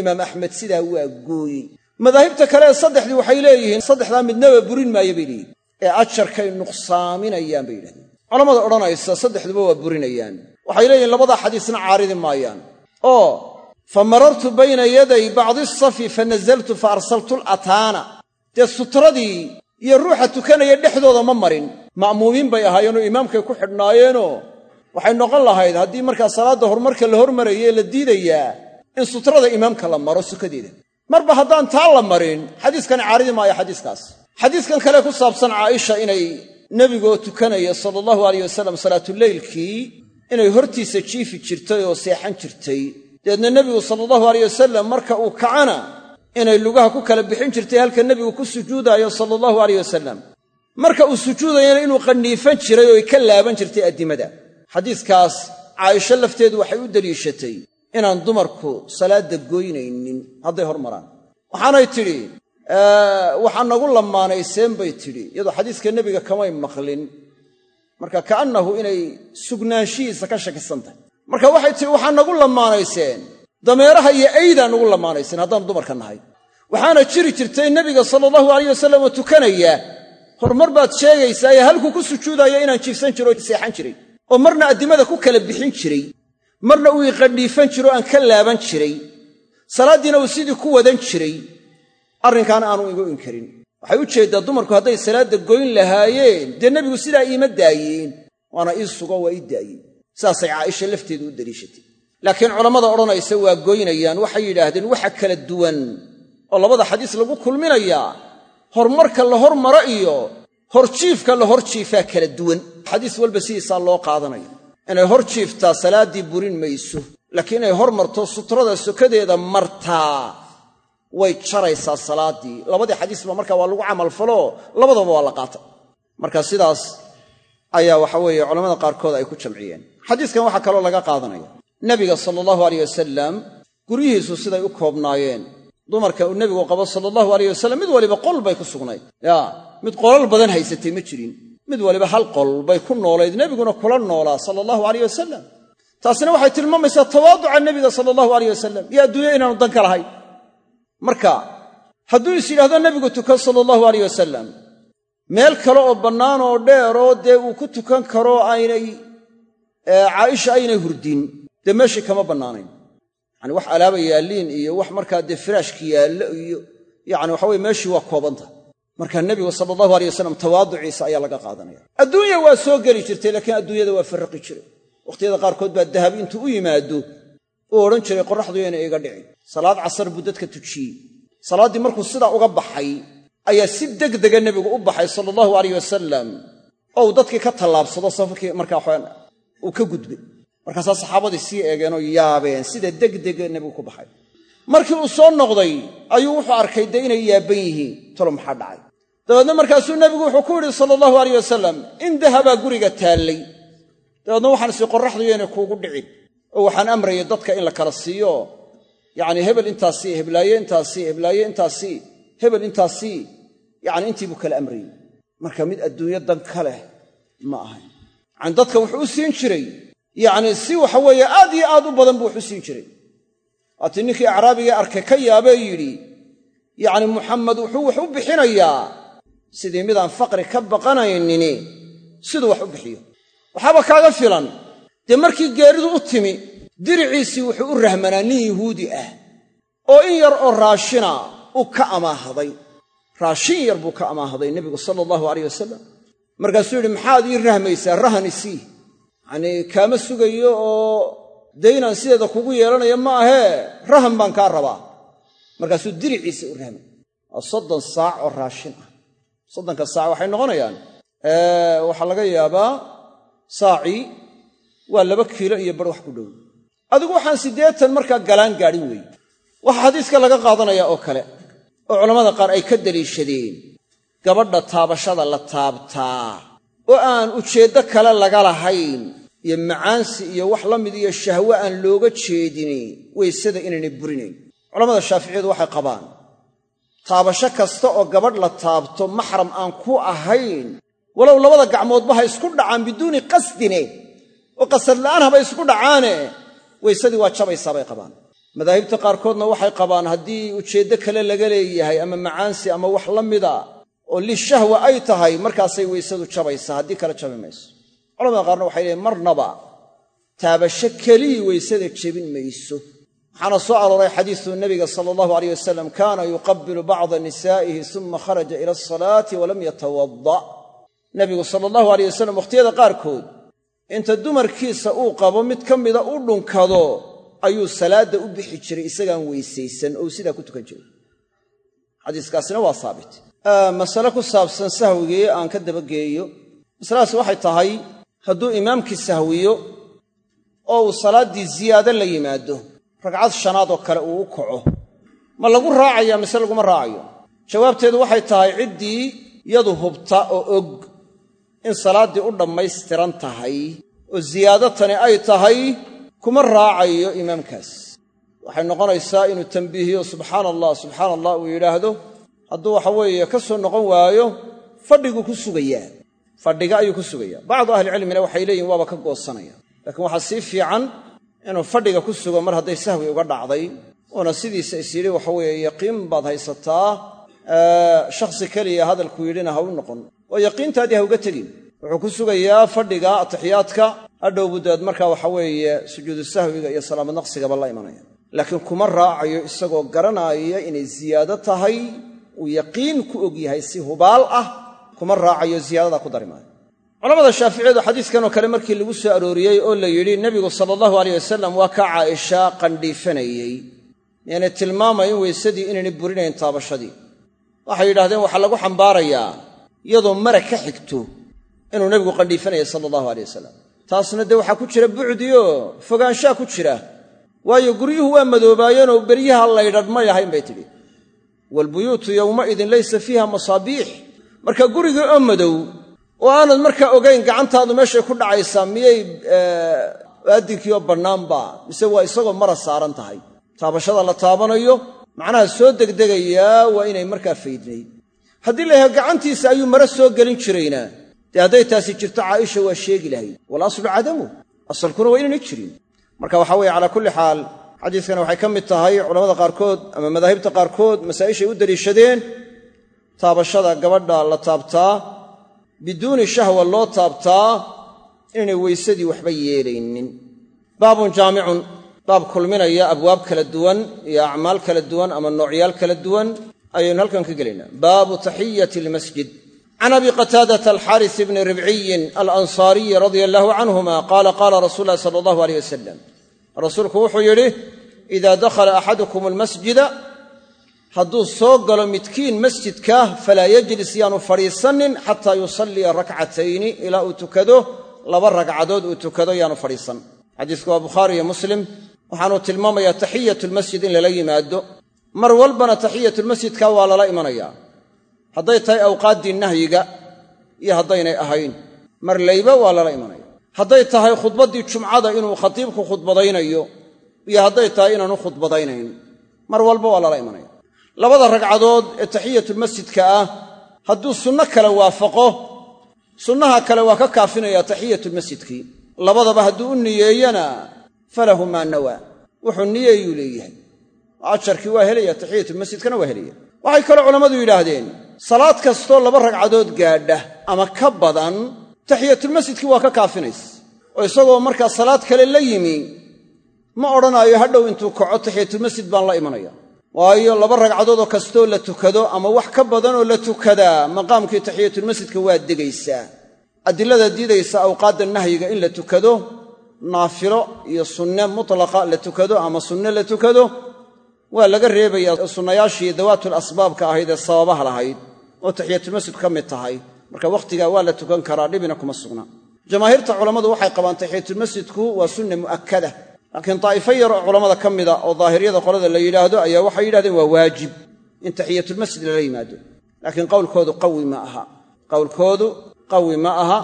imaam axmed sidaa waa gooyey. Madaahibta kale ee saddexdii waxay leeyihiin saddexdaa midnaba burin maayo bay leeyihiin ee ajarkay nuqsaaminayaan bay yidhahdeen culammada odhanaysa saddexduba waa burinayaan. Waxay leeyihiin labadaa xadiisna caaridi maayaan. Oo fa marartu bayna yaday bacdi safi fa nazaltu fa arsaltu lataana dee sutradii iyo ruuxa tukanaya dhexdooda ma marin. Ma'muumiin bay ahaayeenoo imaamkay ku xidhnaayeenoo waxay noqon lahayd haddii markaa salaadda horumarka la hormarayee la diidayaa in sutrada imaamka la maro sukadeeda marba haddaan taa la marin xadiiskani caaridi maayo xadiiskaas. Xadiiskan kale ku saabsan caaisha inay nebigoo tukanaya sala allahu alayh wasalam salaatuleylkii inay hortiisa jiifi jirtay oo seexan jirtay. Dabeedna nebigu sala allahu aleyh wasalam marka uu kacana inay lugaha ku kala bixin jirtay halka nebigu ku sujuudaayo sala allahu aleyh wasalam marka uu sujuudayana inuu qanniifan jiray oo ka laaban jirtay addimada xadiiskaas caaisho lafteedu waxay u deliishatay inaan dumarku salaadda goynaynin hadday hormaraan waxaanay tidhi waxaa nagu lamaanayseen bay tidhi iyadoo xadiiska nebiga kamay maqlin. Marka ka'annahu inay sugnaanshihiisa ka shakisan tahay. Marka waxay tihi waxaa nagu lamaanayseen dameeraha iyo aydaa nagu lamaanayseen haddaan dumarka nahay. Waxaana jiri jirtay nebiga sala allahu alayh wasalam oo tukanaya horumar baad sheegaysaa ee halkuu ku sujuudaya inaan jiifsan jiro oo seexan jiray oo marna addimada ku kala bixin jiray marna uu iqadhiifan jiro aan ka laaban jiray salaaddiina uu sidii ku wadan jiray arrinkaana aanu igu inkarin. Waxay u jeeddaa dumarku hadday salaadda goyn lahaayeen dee nebigu sidaa iima daayeen waana ii sugo waa ii daayeen. Saasay caaisha lafteedu u deliishatay laakiin culammada odhanaysa waa goynayaan waxay yidhaahdeen waxa kala duwan oo labada xadiis lagu kulminayaa horumarka la hormaro iyo horjiifka la hor jiifaa kala duwan xadiis walba sidiisaa loo qaadanayo. Inay hor jiiftaa salaaddii burin mayso. Laakiin inay hor marto sutrada sokadeeda martaa way jaraysaa salaaddii labadii xadiisba marka waa lagu camalfalo labadaba waa la qaata marka sidaas ayaa waxa weeye culamada qaarkood ay ku jamciyeen. Xadiiskan waxaa kaloo laga qaadanaya. Nebiga sala allahu aleyh wasalam guryihiisu siday u koobnaayeen. Dumarka uu nebigu qabo sala allahu aleyh wasalam mid waliba qol bay ku sugnayd. Yaa mid qolal badan haysatay ma jirin mid waliba hal qol bay ku noolayd nebiguna kula noolaa sala allahu aleyh wasalam taasina waxay tilmaamaysaa tawaaduca nebiga sala allahu aleyh wasalam iyo adduunya inaanu danka lahayn marka hadduu is yidhahdo nebigu tukan sala allahu aleyh wasalam meel kale oo bannaan oo dheeroo dee uu ku tukan karo aynay caaisha aynay hurdin dee meeshii kama bannaanayn. Yacani wax alaaba yaalliin iyo wax markaa dee firaashki yaallo iyo yacani waxa weye meeshii waa koobanta marka nebigu sala allahu aleyh wasalam tawaaduciisa ayaa laga qaadanaya. Adduunya waa soo geli jirtay laakiin adduunyada waa farraqi jiray. Wakhtiyada qaarkood baa dahab intuu u yimaado uu odhan jiray qorraxdu yana iga dhicin. Salaad casar buu dadka tujiyey. Salaaddii markuu sidaa uga baxay ayaa si degdega nebigu u baxay sala allahu aleyh wasalam oo uu dadkii ka tallaabsado safarkii markaa uu ka gudbay. Markaasaa saxaabadii sii eegeenoo yaabeen sida degdega nebigu ku baxay. Markii uu soo noqday ayuu wuxuu arkay dee inay yaabban yihiin? Talo maxaa dhacay dabeedna markaasuu nebigu wuxuu ku yidhi sala allahu aleyh wasalam in dahabaa guriga taallay. Dabeedna waxaan isi qorraxdu yaynay kuugu dhicin oo waxaan amrayay dadka in la kala siiyo. Yacni hebel intaasii heblaaye intaasii heblaaye intaasii hebel intaasii yacni intii buu kala amrayey marka mid adduunyo dan ka leh ma ahayn yacani dadka wuxuu u siin jiray. Yacni si waxa weeye aad iyo aad u badan buu wax u siin jiray. Waatii ninkii acraabiga arkay ka yaabee yidhi yacni muxamed wuxuu wax u bixinayaa sidii midaan faqri ka baqanaynini siduu wax u bixiyo. Waxaaba kaaga filan. Dee markii geeridu u timi diriciisii wuxuu u rahmanaa nin yuhuudi ah oo in yar oo raashina uu ka amaahday raashin yar buu ka amaahday nebigu sala allahu aleyh wasalam markaasuu yidhi maxaad ii rahmaysaa? Rahani sii. Yacnii kaama sugayo oo daynaan sideeda kugu yeelanaya ma ahee. Rahan baan kaa rabaa. Markaasuu diriciisa u rahmay. Waa soddon saac oo raashin ah soddonka saac waxay noqonayaan waxaa laga yaabaa saacii waa laba kiilo iyo bar wax ku dhow. Adigu waxaan siddeetan markaa galaan gaadhin weeye waxaa xadiiska laga qaadanaya oo kale oo culammada qaar ay ka daliishadeen gabadha taabashada la taabtaa oo aan ujeeddo kale laga lahayn iyo macaansi iyo wax la mid iyo shahwe aan looga jeedini weysada inaynay burinayn. Culamada shaaficiyadu waxay qabaan taabasho kasta oo gabadh la taabto maxram aan ku ahayn. Walow labada gacmoodba ha isku dhacaan biduuni qasdine. Oo qasad la'aan haba isku dhacaane. Weysadii waa jabaysaa bay qabaan. Madaahibta qaarkoodna waxay qabaan haddii ujeeddo kale laga leeyahay ama macaansi ama wax la mida oo lishahwa ay tahay markaasay weysadu jabaysaa haddii kale jabi mayso. Culamada qaarna waxay leeyiin marnaba taabasho kelii weysada jebin mayso waxaana soo arooray xadiisu nabiga sala allahu aleyh wasalam kaana yuqabilu bacda nisaa'ihi suma kharaja ila asalaati walam yatawada nabigu sala allahu aleyh wasalam wakhtiyada qaarkood inta dumarkiisa uu qabo mid ka mida u dhunkado ayuu salaadda u bixi jiray isagaan weysaysan ou sidaa ku tukan jiray. Xadiiskaasina waa saabit. Masale ku saabsan sahwigii aan ka dabageeyo masaladaas waxay tahay hadduu imaamkii sahwiyo oo uu salaaddii ziyaado la yimaado ragcad shanaad oo kale uu u kaco. Ma lagu raacaya mise laguma raacayo? Jawaabteedu waxay tahay ciddii yadu hubta oo og in salaaddii u dhammaystiran tahay oo ziyaado tani ay tahay kuma raacayo imaamkaas. Waxay noqonaysaa inuu tambiihiyo subxaana allah subxaana allah uu yidhaahdo hadduu waxa weeye ka soo noqon waayo fadhiguu ku sugayaa. Fadhiga ayuu ku sugayaa. Bacdu ahlicilmina waxay leeyihiin waaba ka goosanaya. Laakiin waxaa sii fiican inuu fadhiga ku sugo mar hadday sahwi uga dhacday uuna sidiisa is yidhi waxa weeye yaqiin baad haysataa shakhsi keliya hadalku yidhina ha u noqon. Oo yaqiintaadii ha uga tegin. Wuxuu ku sugayaa fadhiga atixiyaadka hadhow budaad markaa waxa weeye sujuudu sahwiga iyo salaamad naqsigaba la imanaya. Laakiin kuma raacayo isagoo garanaaya inay ziyaado tahay uu yaqiin ku og yahay si hubaal ah kuma raacayo ziyaadada ku dari maayo culamada shaaficiyadu xadiiskanoo kale markii lagu soo arooriyey oo la yidhi nebigu sala allahu aleyh wasalam waa ka caaisha qandhiifanayey. Yaani tilmaamaya in weysadii inaynay burinayn taabashadii. Waxay yidhahdeen waxaa lagu xambaarayaa iyadoo mara ka xigto inuu nebigu qandhiifanayay sala allahu aleyh wasalam taasna dee waxaa ku jira bucdioo fogaanshaa ku jira. Waayo guryuhu waa madoobaayeenoo beryaha laydhadh bay tidhi. Waalbuyuutu yowmaidin laysa fiiha masaabiix. Marka gurigii oo madow oo aanad markaa ogayn gacantaadu meeshay ku dhacaysaa miyay aadinkii oo bannaanba mise waa isagoo mara saaran tahay? Taabashada la taabanayo macnaha soo degdegayaa waa inay markaa faydnayd haddii la yahay gacantiisa ayuu mare soo gelin jirayna dee hadday taasi jirto caaisha waa sheegi lahayd. Wal aslu cadamu asalkuna waa inaynay jirin. Marka waxa weye calaa kulli xaal xadiiskani waxay ka mid tahay culamada qaarkood ama madaahibta qaarkood masaa'ishay u daliishadeen taabashada gabadha la taabtaa biduuni shahwa loo taabtaa inaynay weysadii waxba yeelaynin. Baabun jaamicun baab kulminaya abwaab kala duwan iyo acmaal kala duwan ama noocyaal kala duwan ayaynu halkan ka gelaynaa. Baabu taxiyati almasjid. Can abi qataadata alxaaris bni ribciyin alansaariyi radia allahu canhuma qaala qaala rasuul ulahi sala allahu aleyh wasalam rasuulku wuxuu yidhi idaa dakhala axadukum almasjida hadduu soo galo midkiin masjidka falaa yajlis yaanu fadhiisanin xataa yusalliya rakcatayni ilaa uu tukado laba ragcadood uu tukado yaanu fadhiisan. Xadiisku waa bukhaari iyo muslim. Waxaanuu tilmaamayaa taxiyatulmasjid in lala yimaado. Mar walbana taxiyatulmasjidka waa lala imanayaa hadday tahay awqaaddii nahyiga iyo haddaynay ahayn mar layba waa lala imanaya. Hadday tahay khudbaddii jumcada inuu khatiibku khudbadaynayo iyo hadday tahay inaanu khudbadaynayn mar walba waa lala imanaya labada ragcadood ee taxiyatulmasjidka ah hadduu sunno kale waafaqo sunnaha kale waa ka kaafinaya taxiyatulmasjidkii labadaba hadduu u niyeeyana falahu maa nawaa wuxuu niyeeyuu leeyahay. Ajarkii waa helaya taxiyatulmasjidkana waa helaya waxay kaloo culammadu yidhaahdeen salaad kastoo laba ragcadood gaadha ama ka badan taxiyatulmasjidkii waa ka kaafinays. Oo isagoo markaa salaad kale la yimi ma odhanaayo hadhow intuu kaco taxiyatulmasjid baan la imanaya waayo laba ragcadoodoo kastoo la tukado ama wax ka badanoo la tukadaa maqaamkii taxiyatulmasjidka waa degaysaa adilada diidaysa awqaadda nahyiga in la tukado naafilo iyo sunne mutlaqa la tukado ama sunne la tukado waa laga reebayaa sunnayaashii dawaatul asbaabka ahayd ee sababaha lahayd oo taxiyatulmasjidku ka mid tahay. Marka wakhtigaa waa la tukan karaa dhibina kuma sugna. Jamaahiirta culammadu waxay qabaan taxiyatulmasjidku waa sunna mu'akkada laakiin daa'ifo yar oo culammada ka mida oo daahiriyada qolada la yidhaahdo ayaa waxay yidhahdeen waa waajib in taxiyatulmasjid lala yimaado. Laakiin qowlkoodu qawi ma aha. Qowlkoodu qawi ma aha.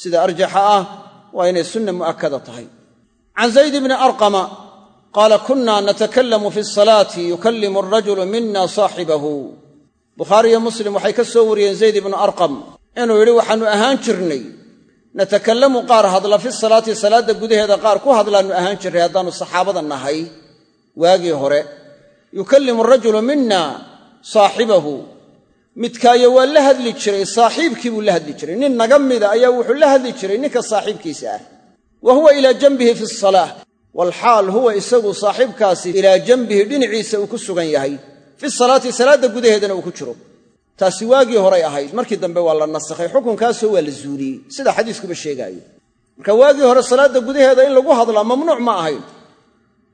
Sida arjaxa ah waa inay sunna mu'akkada tahay. Can zayd bni arqama qaala kunna natakallamu fi asalaati yukallimu alrajulu mina saaxibahu. Bukhaari iyo muslim waxay ka soo wariyeen zayd ibnu arqam inuu yidhi waxaannu ahaan jirnay natakallamu qaar hadla fi salaati salaadda gudaheeda qaar ku hadlaannu ahaan jirnay haddaannu saxaabada nahay waagii hore yukallimu rajulu mina saaxibahu midkaayo waa la hadli jiray saaxiibkii buu la hadli jiray nin naga mida ayaa wuxuu la hadli jiray ninka saaxiibkiisa ah wa huwa ilaa janbihi fi salaah walxaal huwa isagu saaxiibkaasi ilaa janbihi dhinaciisa uu ku sugan yahay fi salaati salaadda gudaheedana uu ku jiro taasi waagii horay ahayd. Markii dambe waa la nasakhay. Xukunkaasoo waa la zuuliyey sida xadiiskuba sheegaayo. Marka waagii hore salaadda gudaheeda in lagu hadlaa mamnuuc ma ahayn.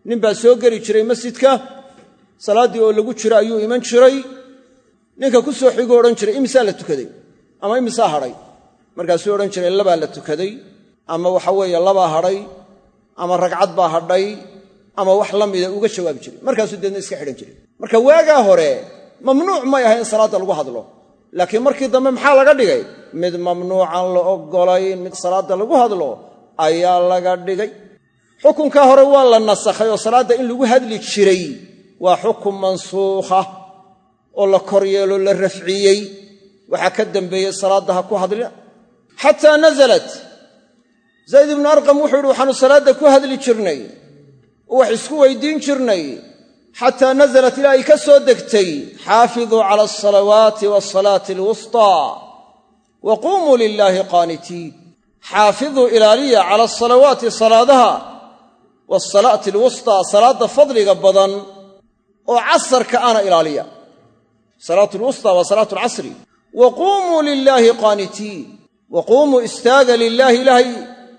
Nin baa soo geli jiray masjidka. Salaaddii oo lagu jiro ayuu iman jiray. Ninka ku soo xiguu odhan jiray imisaa la tukaday? Ama imisaa hadhay? Markaasuu odhan jiray labaa la tukaday. Ama waxa weeye labaa hadhay. Ama ragcad baa hadhay. Ama wax la mida uga jawaabi jiray. Markaasuu deedna iska xidhan jiray. Marka waagaa hore mamnuuc may ahay in salaadda lagu hadlo. Laakiin markii dambe maxaa laga dhigay? Mid mamnuucan la oggolayn mid salaadda lagu hadlo ayaa laga dhigay. Xukunkaa hore waa la nasakhay oo salaadda in lagu hadli jiray waa xukun mansuukha oo la kor yeelo la rafciyey. Waxaa ka dambeeyey salaadda ha ku hadlina xataa nasalat zayd ibnu arqam wuxuu yidhi waxaanu salaadda ku hadli jirnay. Oo wax isku weydiin jirnay xataa nasalat ilaa ay ka soo degtay xaafiduu cala alsalawaati waasalaati alwustaa wa quumuu lilaahi qaanitiin xaafiduu ilaaliya cala asalawaati salaadaha waasalaati alwustaa salaadda fadliga badan oo casarka ana ilaaliya salaatu lwustaa waa salaatu alcasri wa quumuu lilaahi qaanitiin wa quumuu istaaga lilaahi ilaahay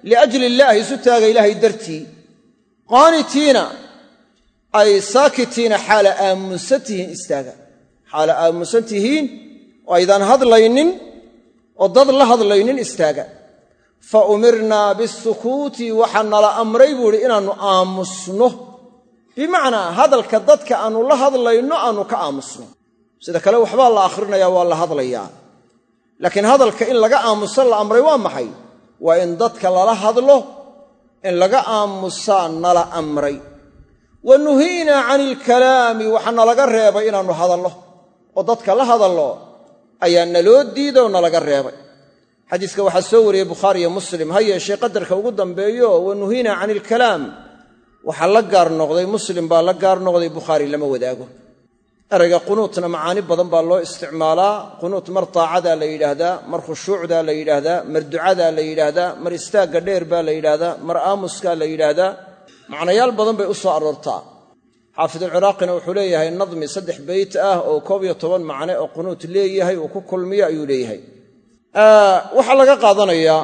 liajli illaahi isu taaga ilaahay dartii qaanitiina ay saakitiina xaala aamunsan tihiin istaaga. Xaala aamunsan tihiin oo aydaan hadlaynin oo dad la hadlaynin istaaga. Fa umirnaa bisukuuti waxaa nala amray buu idhi inaannu aamusno. Bimacnaa hadalka dadka aannu la hadlayno aannu ka aamusno. Sida kale waxbaa la akhrinayaa waa la hadlayaa. Laakiin hadalka in laga aamuso la amray waa maxay? Waa in dadka lala hadlo in laga aamusaa nala amray wa nuhiinaa cani ilkalaami waxaa nalaga reebay inaannu hadallo oo dadka la hadallo ayaa naloo diida oo nalaga reebay. Xadiiska waxaa soo wariyey bukhaari iyo muslim. Ha yeeshee qadarka ugu dambeeyo wa nuhiinaa cani ilkalaam waxaa la gaar noqday muslim baa la gaar noqday bukhaari lama wadaago. Erayga qunuutna macaani badan baa loo isticmaalaa. Qunuut mar taacadaa la yidhaahdaa mar khushuucdaa la yidhaahdaa mar ducadaa la yidhaahdaa mar istaagga dheer baa la yidhaahdaa mar aamuskaa la yidhaahdaa macnayaal badan bay u soo aroortaa. Xaafidulciraaqina wuxuu leeyahay nadmi saddex beyt ah oo koob iyo toban macne oo qunuut leeyahay uu ku kulmiyo ayuu leeyahay. Waxaa laga qaadanayaa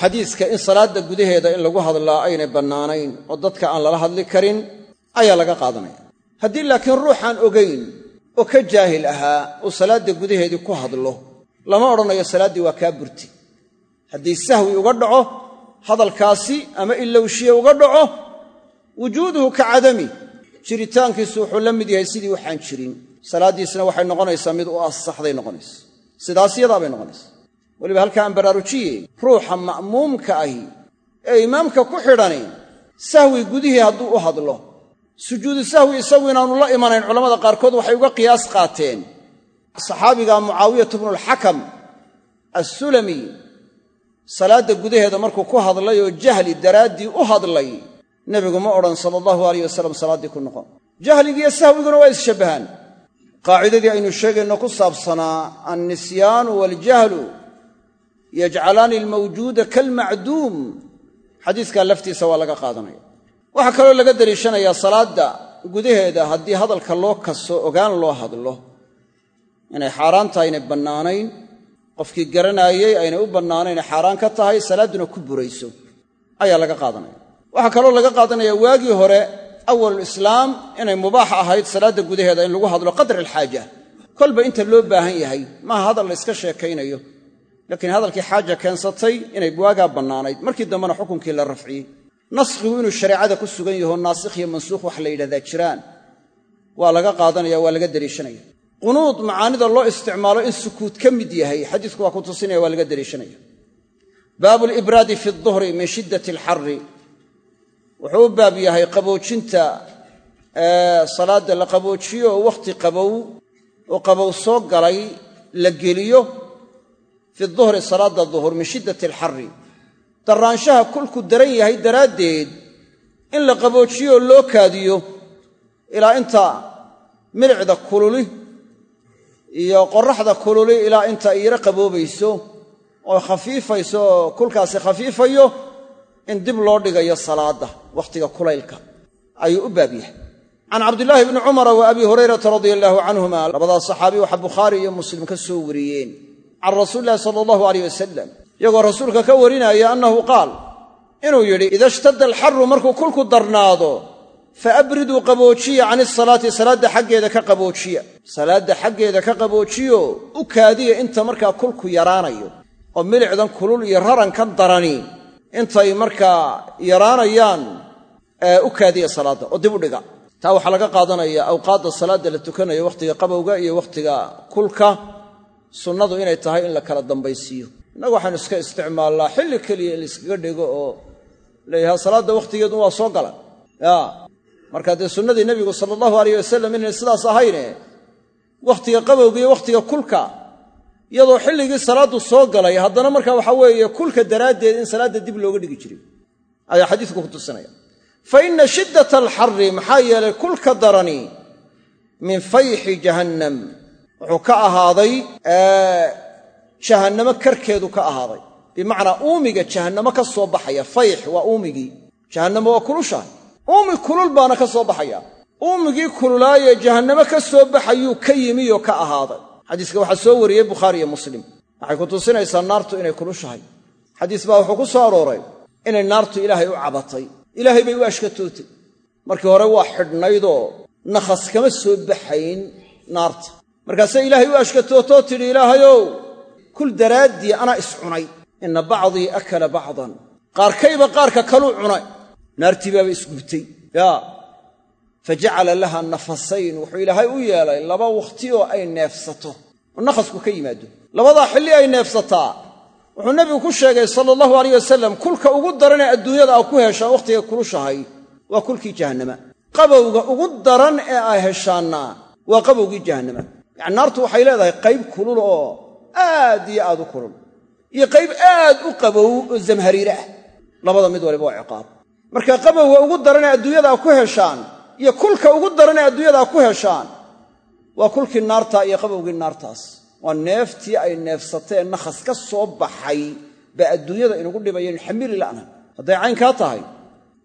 xadiiska in salaadda gudaheeda in lagu hadlaa aynay bannaanayn oo dadka aan lala hadli karin ayaa laga qaadanaya. Haddii laakiin ruuxaan ogayn oo ka jaahil ahaa uu salaadda gudaheedii ku hadlo lama odhanayo salaaddii waa kaa burti. Haddii sahwi uga dhaco hadalkaasi ama ilowshiye uga dhaco wujuuduhu ka cadami. Jiritaankiisu wuxuu la mid yahay sidii waxaan jirin. Salaaddiisna waxay noqonaysaa mid u asaxday noqonaysa. Sidaas yadaa bay noqonaysa weliba halkaa aan baraarujiye ruuxa ma'muumka ahi ee imaamka ku xidhani sahwi gudihii hadduu u hadlo. Sujuudu sahwi isagu inaanu la imanayn culamada qaarkood waxay uga qiyaas qaateen. Saxaabiga mucaawiyatu bnulxakam assulami salaadda gudaheeda markuu ku hadlay oo jahli daraaddii u hadlay nebigu ma odhan sala allahu alayh wasalam salaaddii ku noqon. Jahligiiyo sahwiguna waa isshabbahaan. Qaacidadii aynu sheegayno ku saabsanaa annisyaanu waaljahlu yajcalaani almawjuuda kalmacduum. Xadiiskaa laftiisa waa laga qaadanaya. Waxaa kaloo laga daliishanayaa salaadda gudaheeda haddii hadalka loo kaso ogaan loo hadlo. Inay xaaraan tahay aynay bannaanayn qofkii garanaayey aynay u bannaanayn xaaraan ka tahay salaadduna ku burayso ayaa laga qaadanaya. Waxaa kaloo laga qaadanaya waagii hore awalulislaam inay mubaax ahayd salaadda gudaheeda in lagu hadlo qadra alxaaja kolba inta loo baahan yahay maaha hadal la yska sheekaynayo. Laakiin hadalkii xaaja keensatay inay waagaa bannaanayd markii dambena xukunkii la rafciyey. Naskhigu inuu shareecada ku sugan yaho naasikh iyo mansuukh wax la yidhahdaa jiraan. Waa laga qaadanaya waa laga daliishanaya qunuud macaanida loo isticmaalo in sukuut ka mid yahay xadiisku waa ku tusinaya waa laga daliishanaya baabu libraadi fi duhri min shiddati alxarri. Wuxuu u baab yahay qaboojinta salaadda la qaboojiyo oo wakhti qabow oo qabow soo galay la geliyo fi duhri salaada duhur min shiddati alxarri. Darraanshaha kulku daran yahay daraaddeed in la qaboojiyoo loo kaadiyo ilaa inta milicda kululi iyo qoraxda kululi ilaa inta iiro qaboobayso oo khafiifayso kulkaasi khafiifayo in dib loo dhigayo salaadda wakhtiga kulaylka ayuu u baab yahay. Can cabdillaahi bni cumara wa abi hurayrata radia allaahu canhuma labadaas saxaabi waxa bukhaari iyo muslim ka soo wariyeen. Can rasuuli illahi sala allahu aleyh wasalam iyagoo rasuulka ka warinaya annahu qaal inuu yidhi ida ishtada alxarru markuu kulku darnaado fa abriduu qaboojiya can isalaati salaadda xaggeeda ka qaboojiya salaadda xaggeeda ka qaboojiyo u kaadiya inta markaa kulku yaraanayo oo milicdan kulul iyo rarankan darani intay markaa yaraanayaan u kaadiya salaadda oo dib u dhiga taa waxaa laga qaadanaya awqaadda salaadda la tukanayo wakhtiga qabowga iyo wakhtiga kulka sunnadu inay tahay in la kala dambaysiiyo innagu waxaynu iska isticmaalnaa xilli keliya in laiskaga dhigo oo leeyahay salaadda wakhtigeedu waa soo galan ya marka dee sunnadii nebigu sala allahu aleyh wasalam inayn sidaas ahayne wakhtiga qabowga iyo wakhtiga kulka iyadoo xilligii salaaddu soo galay haddana marka waxa weeye kulka daraaddeed in salaadda dib looga dhigi jiray ayaa xadiidku ku tusinaya. Fa inna shiddata alxarri maxaa yeelay kulka darani min fayxi jahannam wuxuu ka ahaaday jahannamo karkeedu ka ahaaday. Bimacnaa uumiga jahannamo ka soo baxaya fayx waa uumigii. Jahannamo waa kulushahay uumi kulul baana ka soo baxaya uumigii kululaayee jahannamo ka soo baxayuu ka yimiyoo ka ahaaday. Xadiiska waxaa soo wariyey bukhaari iyo muslim. Waxay ku tusinaysaa naartu inay kulushahay. Xadiis baa wuxuu ku soo arooray inay naartu ilaahay u cabatay. Ilaahay bay u ashkatootay. Markii hore waa xidhnaydoo nakhas kama soo baxayn naarta. Markaasee ilaahay u ashkatootoo tidhi ilaahayow kul daraaddii anaa iscunay inna bacdii akala bacdan. Qaarkayba qaarka kaluu cunay naartii baaba isgubtay yaa fa jacala laha nafasayn wuxuu ilaahay u yeelay laba wakhti oo ay neefsato. Oo nakhasku ka yimaado. Labadaa xilli ay neefsataa. Wuxuu nebigu ku sheegay sala allahu alayh wasalam kulka ugu daranee adduunyada aa ku heshaan wakhtiga kulushahay waa kulkii jahannama. Qabowga ugu daran ee ay heshaanna waa qabowgii jahannama. Yacni naartu waxay leedahay qayb kulul oo aad iyo aad u kulul. Iyo qayb aad u qabow oo zamhariire ah. Labada mid waliba waa ciqaab marka qabowga ugu daranee adduunyada aa ku heshaan iyo kulka ugu daranee adduunyada aa ku heshaan. Waa kulkii naarta iyo qabowgii naartaas. Waa neeftii ay neefsateen nakhas ka soo baxay baa adduunyada inugu dhibayan xamili la'na. Hadday caynkaa tahay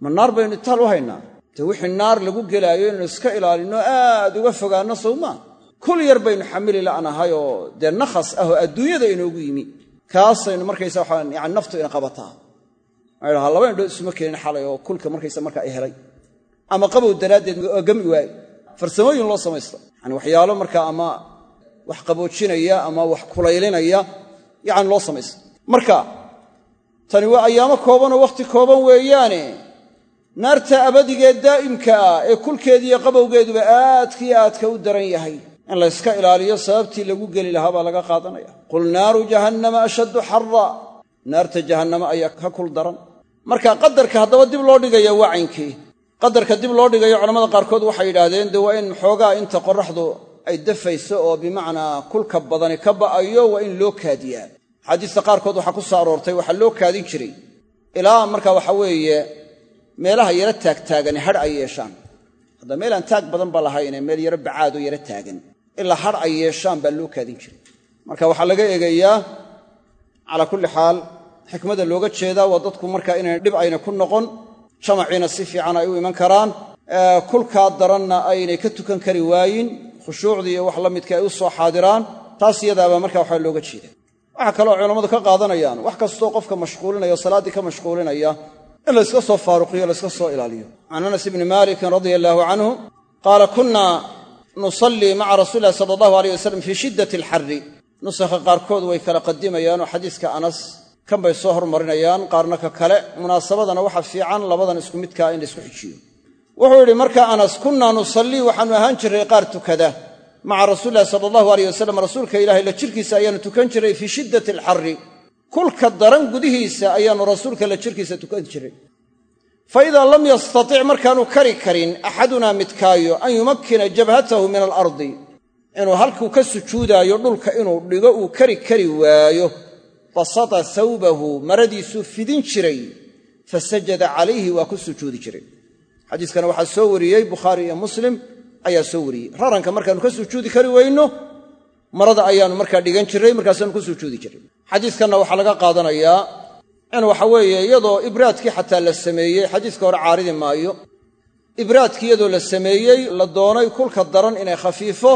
ma naar baynu itaal u haynaa. Dee wixii naar lagu gelaayo inaynu iska ilaalinno aad uga fogaanno sowmaa kul yar baynu xamili la'nahay oo dee nakhas ah oo adduunyada inoogu yimi. Kaasaynu markaysa waxaan yani naftu ina qabataa laba indhood isuma keenin xalay oo kulka markaysa marka ay helay. Ama qabow daraaddeed gami waaye farsamooyin loo samaysta yani waxyaalo markaa ama wax qaboojinaya ama wax kulaylinaya yacani loo samaysta marka tani waa ayaamo koobanoo wakhti kooban weeyaane. Naarta abadigee daa'imka ah ee kulkeediiyo qabowgeeduba aadkii aadka u daran yahay. In layska ilaaliyo sababtii lagu geli lahaa baa laga qaadanaya. Qul naaru jahannama ashaddu xarra. Naarta jahannama ayaa ka kul daran marka qadarka haddaba dib loo dhigaya waa qadarka dib loo dhigayo culamada qaarkood waxay yidhaahdeen dee waa in xoogaa inta qoraxdu ay dafayso oo bimacnaa kulka badani ka ba'ayo waa in loo kaadiyaa. Axaadiista qaarkood waxaa ku soo aroortay waxaa loo kaadin jiray. Ilaa marka waxa weeye meelaha yaro taagtaagani hadh ay yeeshaan. Hadda meelaan taag badan ba lahaynee meel yaro bacaadoo yaro taagan. Ilaa hadh ay yeeshaan baa loo kaadin jiray. Marka waxaa laga eegayaa calaa kulli xaal xikmada looga jeedaa waa dadku marka inayna dhib ayna ku noqon jamaciina si fiican ay u iman karaan kulkaa daranna aynay ka tukan kari waayin khushuucdii iyo wax la midka ay u soo xaadiraan taas iyadaabaa marka waxaa looga jeeda waxaa kaloo culammadu ka qaadanayaan wax kastoo qofka mashquulinaya o salaaddii ka mashquulinaya in layska soo faaruqiyo layska soo ilaaliyo. Can anas ibni maalikin radia allaahu canhu qaala kunna nusallii maca rasuuli illahi sala allahu aleyh wasalam fii shiddati alxarri nusakha qaarkood way kala qadimayaanoo xadiiska anas kan bay soo hormarinayaan qaarna ka kale. Munaasabadana waxa fiican labadan isku midkaa in laysku xijiyo. Wuxuu yidhi marka anas kunnaa nusallii waxaannu ahaan jirray qaar tukada. Maca rasuulilahi sala allahu aleyh wasalam rasuulka ilaahay la jirkiisa ayaannu tukan jiray fii shiddati alxarri kulka daran gudihiisa ayaannu rasuulka la jirkiisa tukan jiray. Fa idaa lam yastatic markaanu kari karin axadunaa midkaayo an yumakkina jabhatahu min alardi. Inuu halkuu ka sujuudaayo dhulka inuu dhigo uu kari kari waayo basata thawbahu maradiisuu fidin jiray fasajada calayhi waa ku sujuudi jiray. Xadiiskana waxaa soo wariyey bukhaari iyo muslim ayaa soo wariyey. Raranka markaanu ka sujuudi kari weyno marada ayaanu markaa dhigan jiray markaasaanu ku sujuudi jiray. Xadiiskanna waxaa laga qaadanayaa in waxa weeye iyadoo ibraadkii xataa la sameeyey xadiiska hore caaridi maayo ibraadkii iyadoo la sameeyey la doonay kulka daran inay khafiifo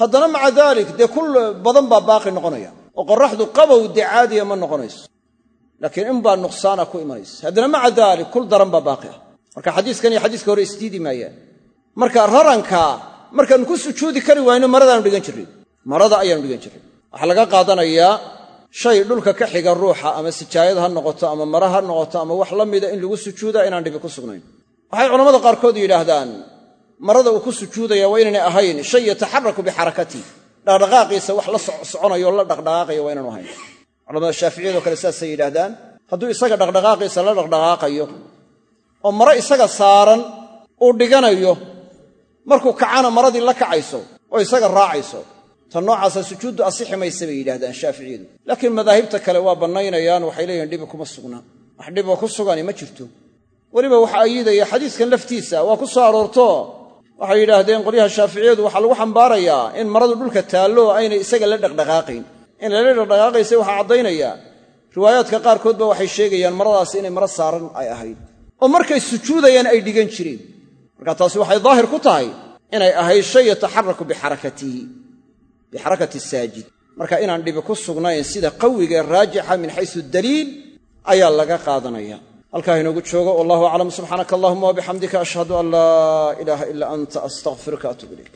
haddana maca daalik dee kul badan baa baaqi noqonaya oo qoraxdu qabow dee caadiya ma noqonayso. Laakiin in baa nuqsaana ku imanaysa haddana maca daalik kul daran baa baaqi ah. Marka xadiiskan iyo xadiiska hore isdiidi maayaan. Marka raranka markaannu ku sujuudi kari waayno maradaanu dhigan jirray marada ayaanu dhigan jirray waxaa laga qaadanayaa shay dhulka ka xiga ruuxa ama sijaayad ha noqoto ama mara ha noqoto ama wax la mida in lagu sujuudaa inaan dhibi ku sugnayn. Waxay culammada qaarkood yidhaahdaan marada uu ku sujuudaya waa inaynay ahayn shay yataxaraku bixarakatihi dhaqdhaqaaqiisa wax la soconayo la dhaqdhaqaaqayo waa inaanu ahayn culamada shaaficiyado kale saasay yidhaahdaan hadduu isaga dhaqdhaqaaqiisa la dhaqdhaqaaqayo oo maro isaga saaran uu dhiganayo markuu kacana maradii la kacayso oo isaga raacayso ta noocaasa sujuuddu asixi maysa bay yidhahdaan shaaficiyadu laakiin madaahibta kale waa bannaynayaan waxay leeyihiin dhibi kuma sugnaa wax dhiboo ku sugani ma jirto. Weliba waxa ayidaya xadiiskan laftiisa waa ku soo aroorto waxay yidhaahdeen qolyaha shaaficiyadu waxaa lagu xambaarayaa in maradu dhulka taallo aynay isaga la dhaqdhaqaaqayn in lala dhaqdhaqaaqaysa waxaa caddaynaya. Riwaayaadka qaarkoodba waxay sheegayaan maradaasi inay maro saaran ay ahayd. Oo markay sujuudayaan ay dhigan jireen. Marka taasi waxay daahir ku tahay inay ahayd shay yataxaraku bixarakatihi bixarakati saajid. Marka inaan dhibi ku sugnayn sida qawiga raajixa min xaysu daliil ayaa laga qaadanaya halkaa inoogu joogo wallahu aclam subxaanaka allahuma wabixamdika ashhadu an laa ilaaha ilaa anta astaqfiruka atub ilayk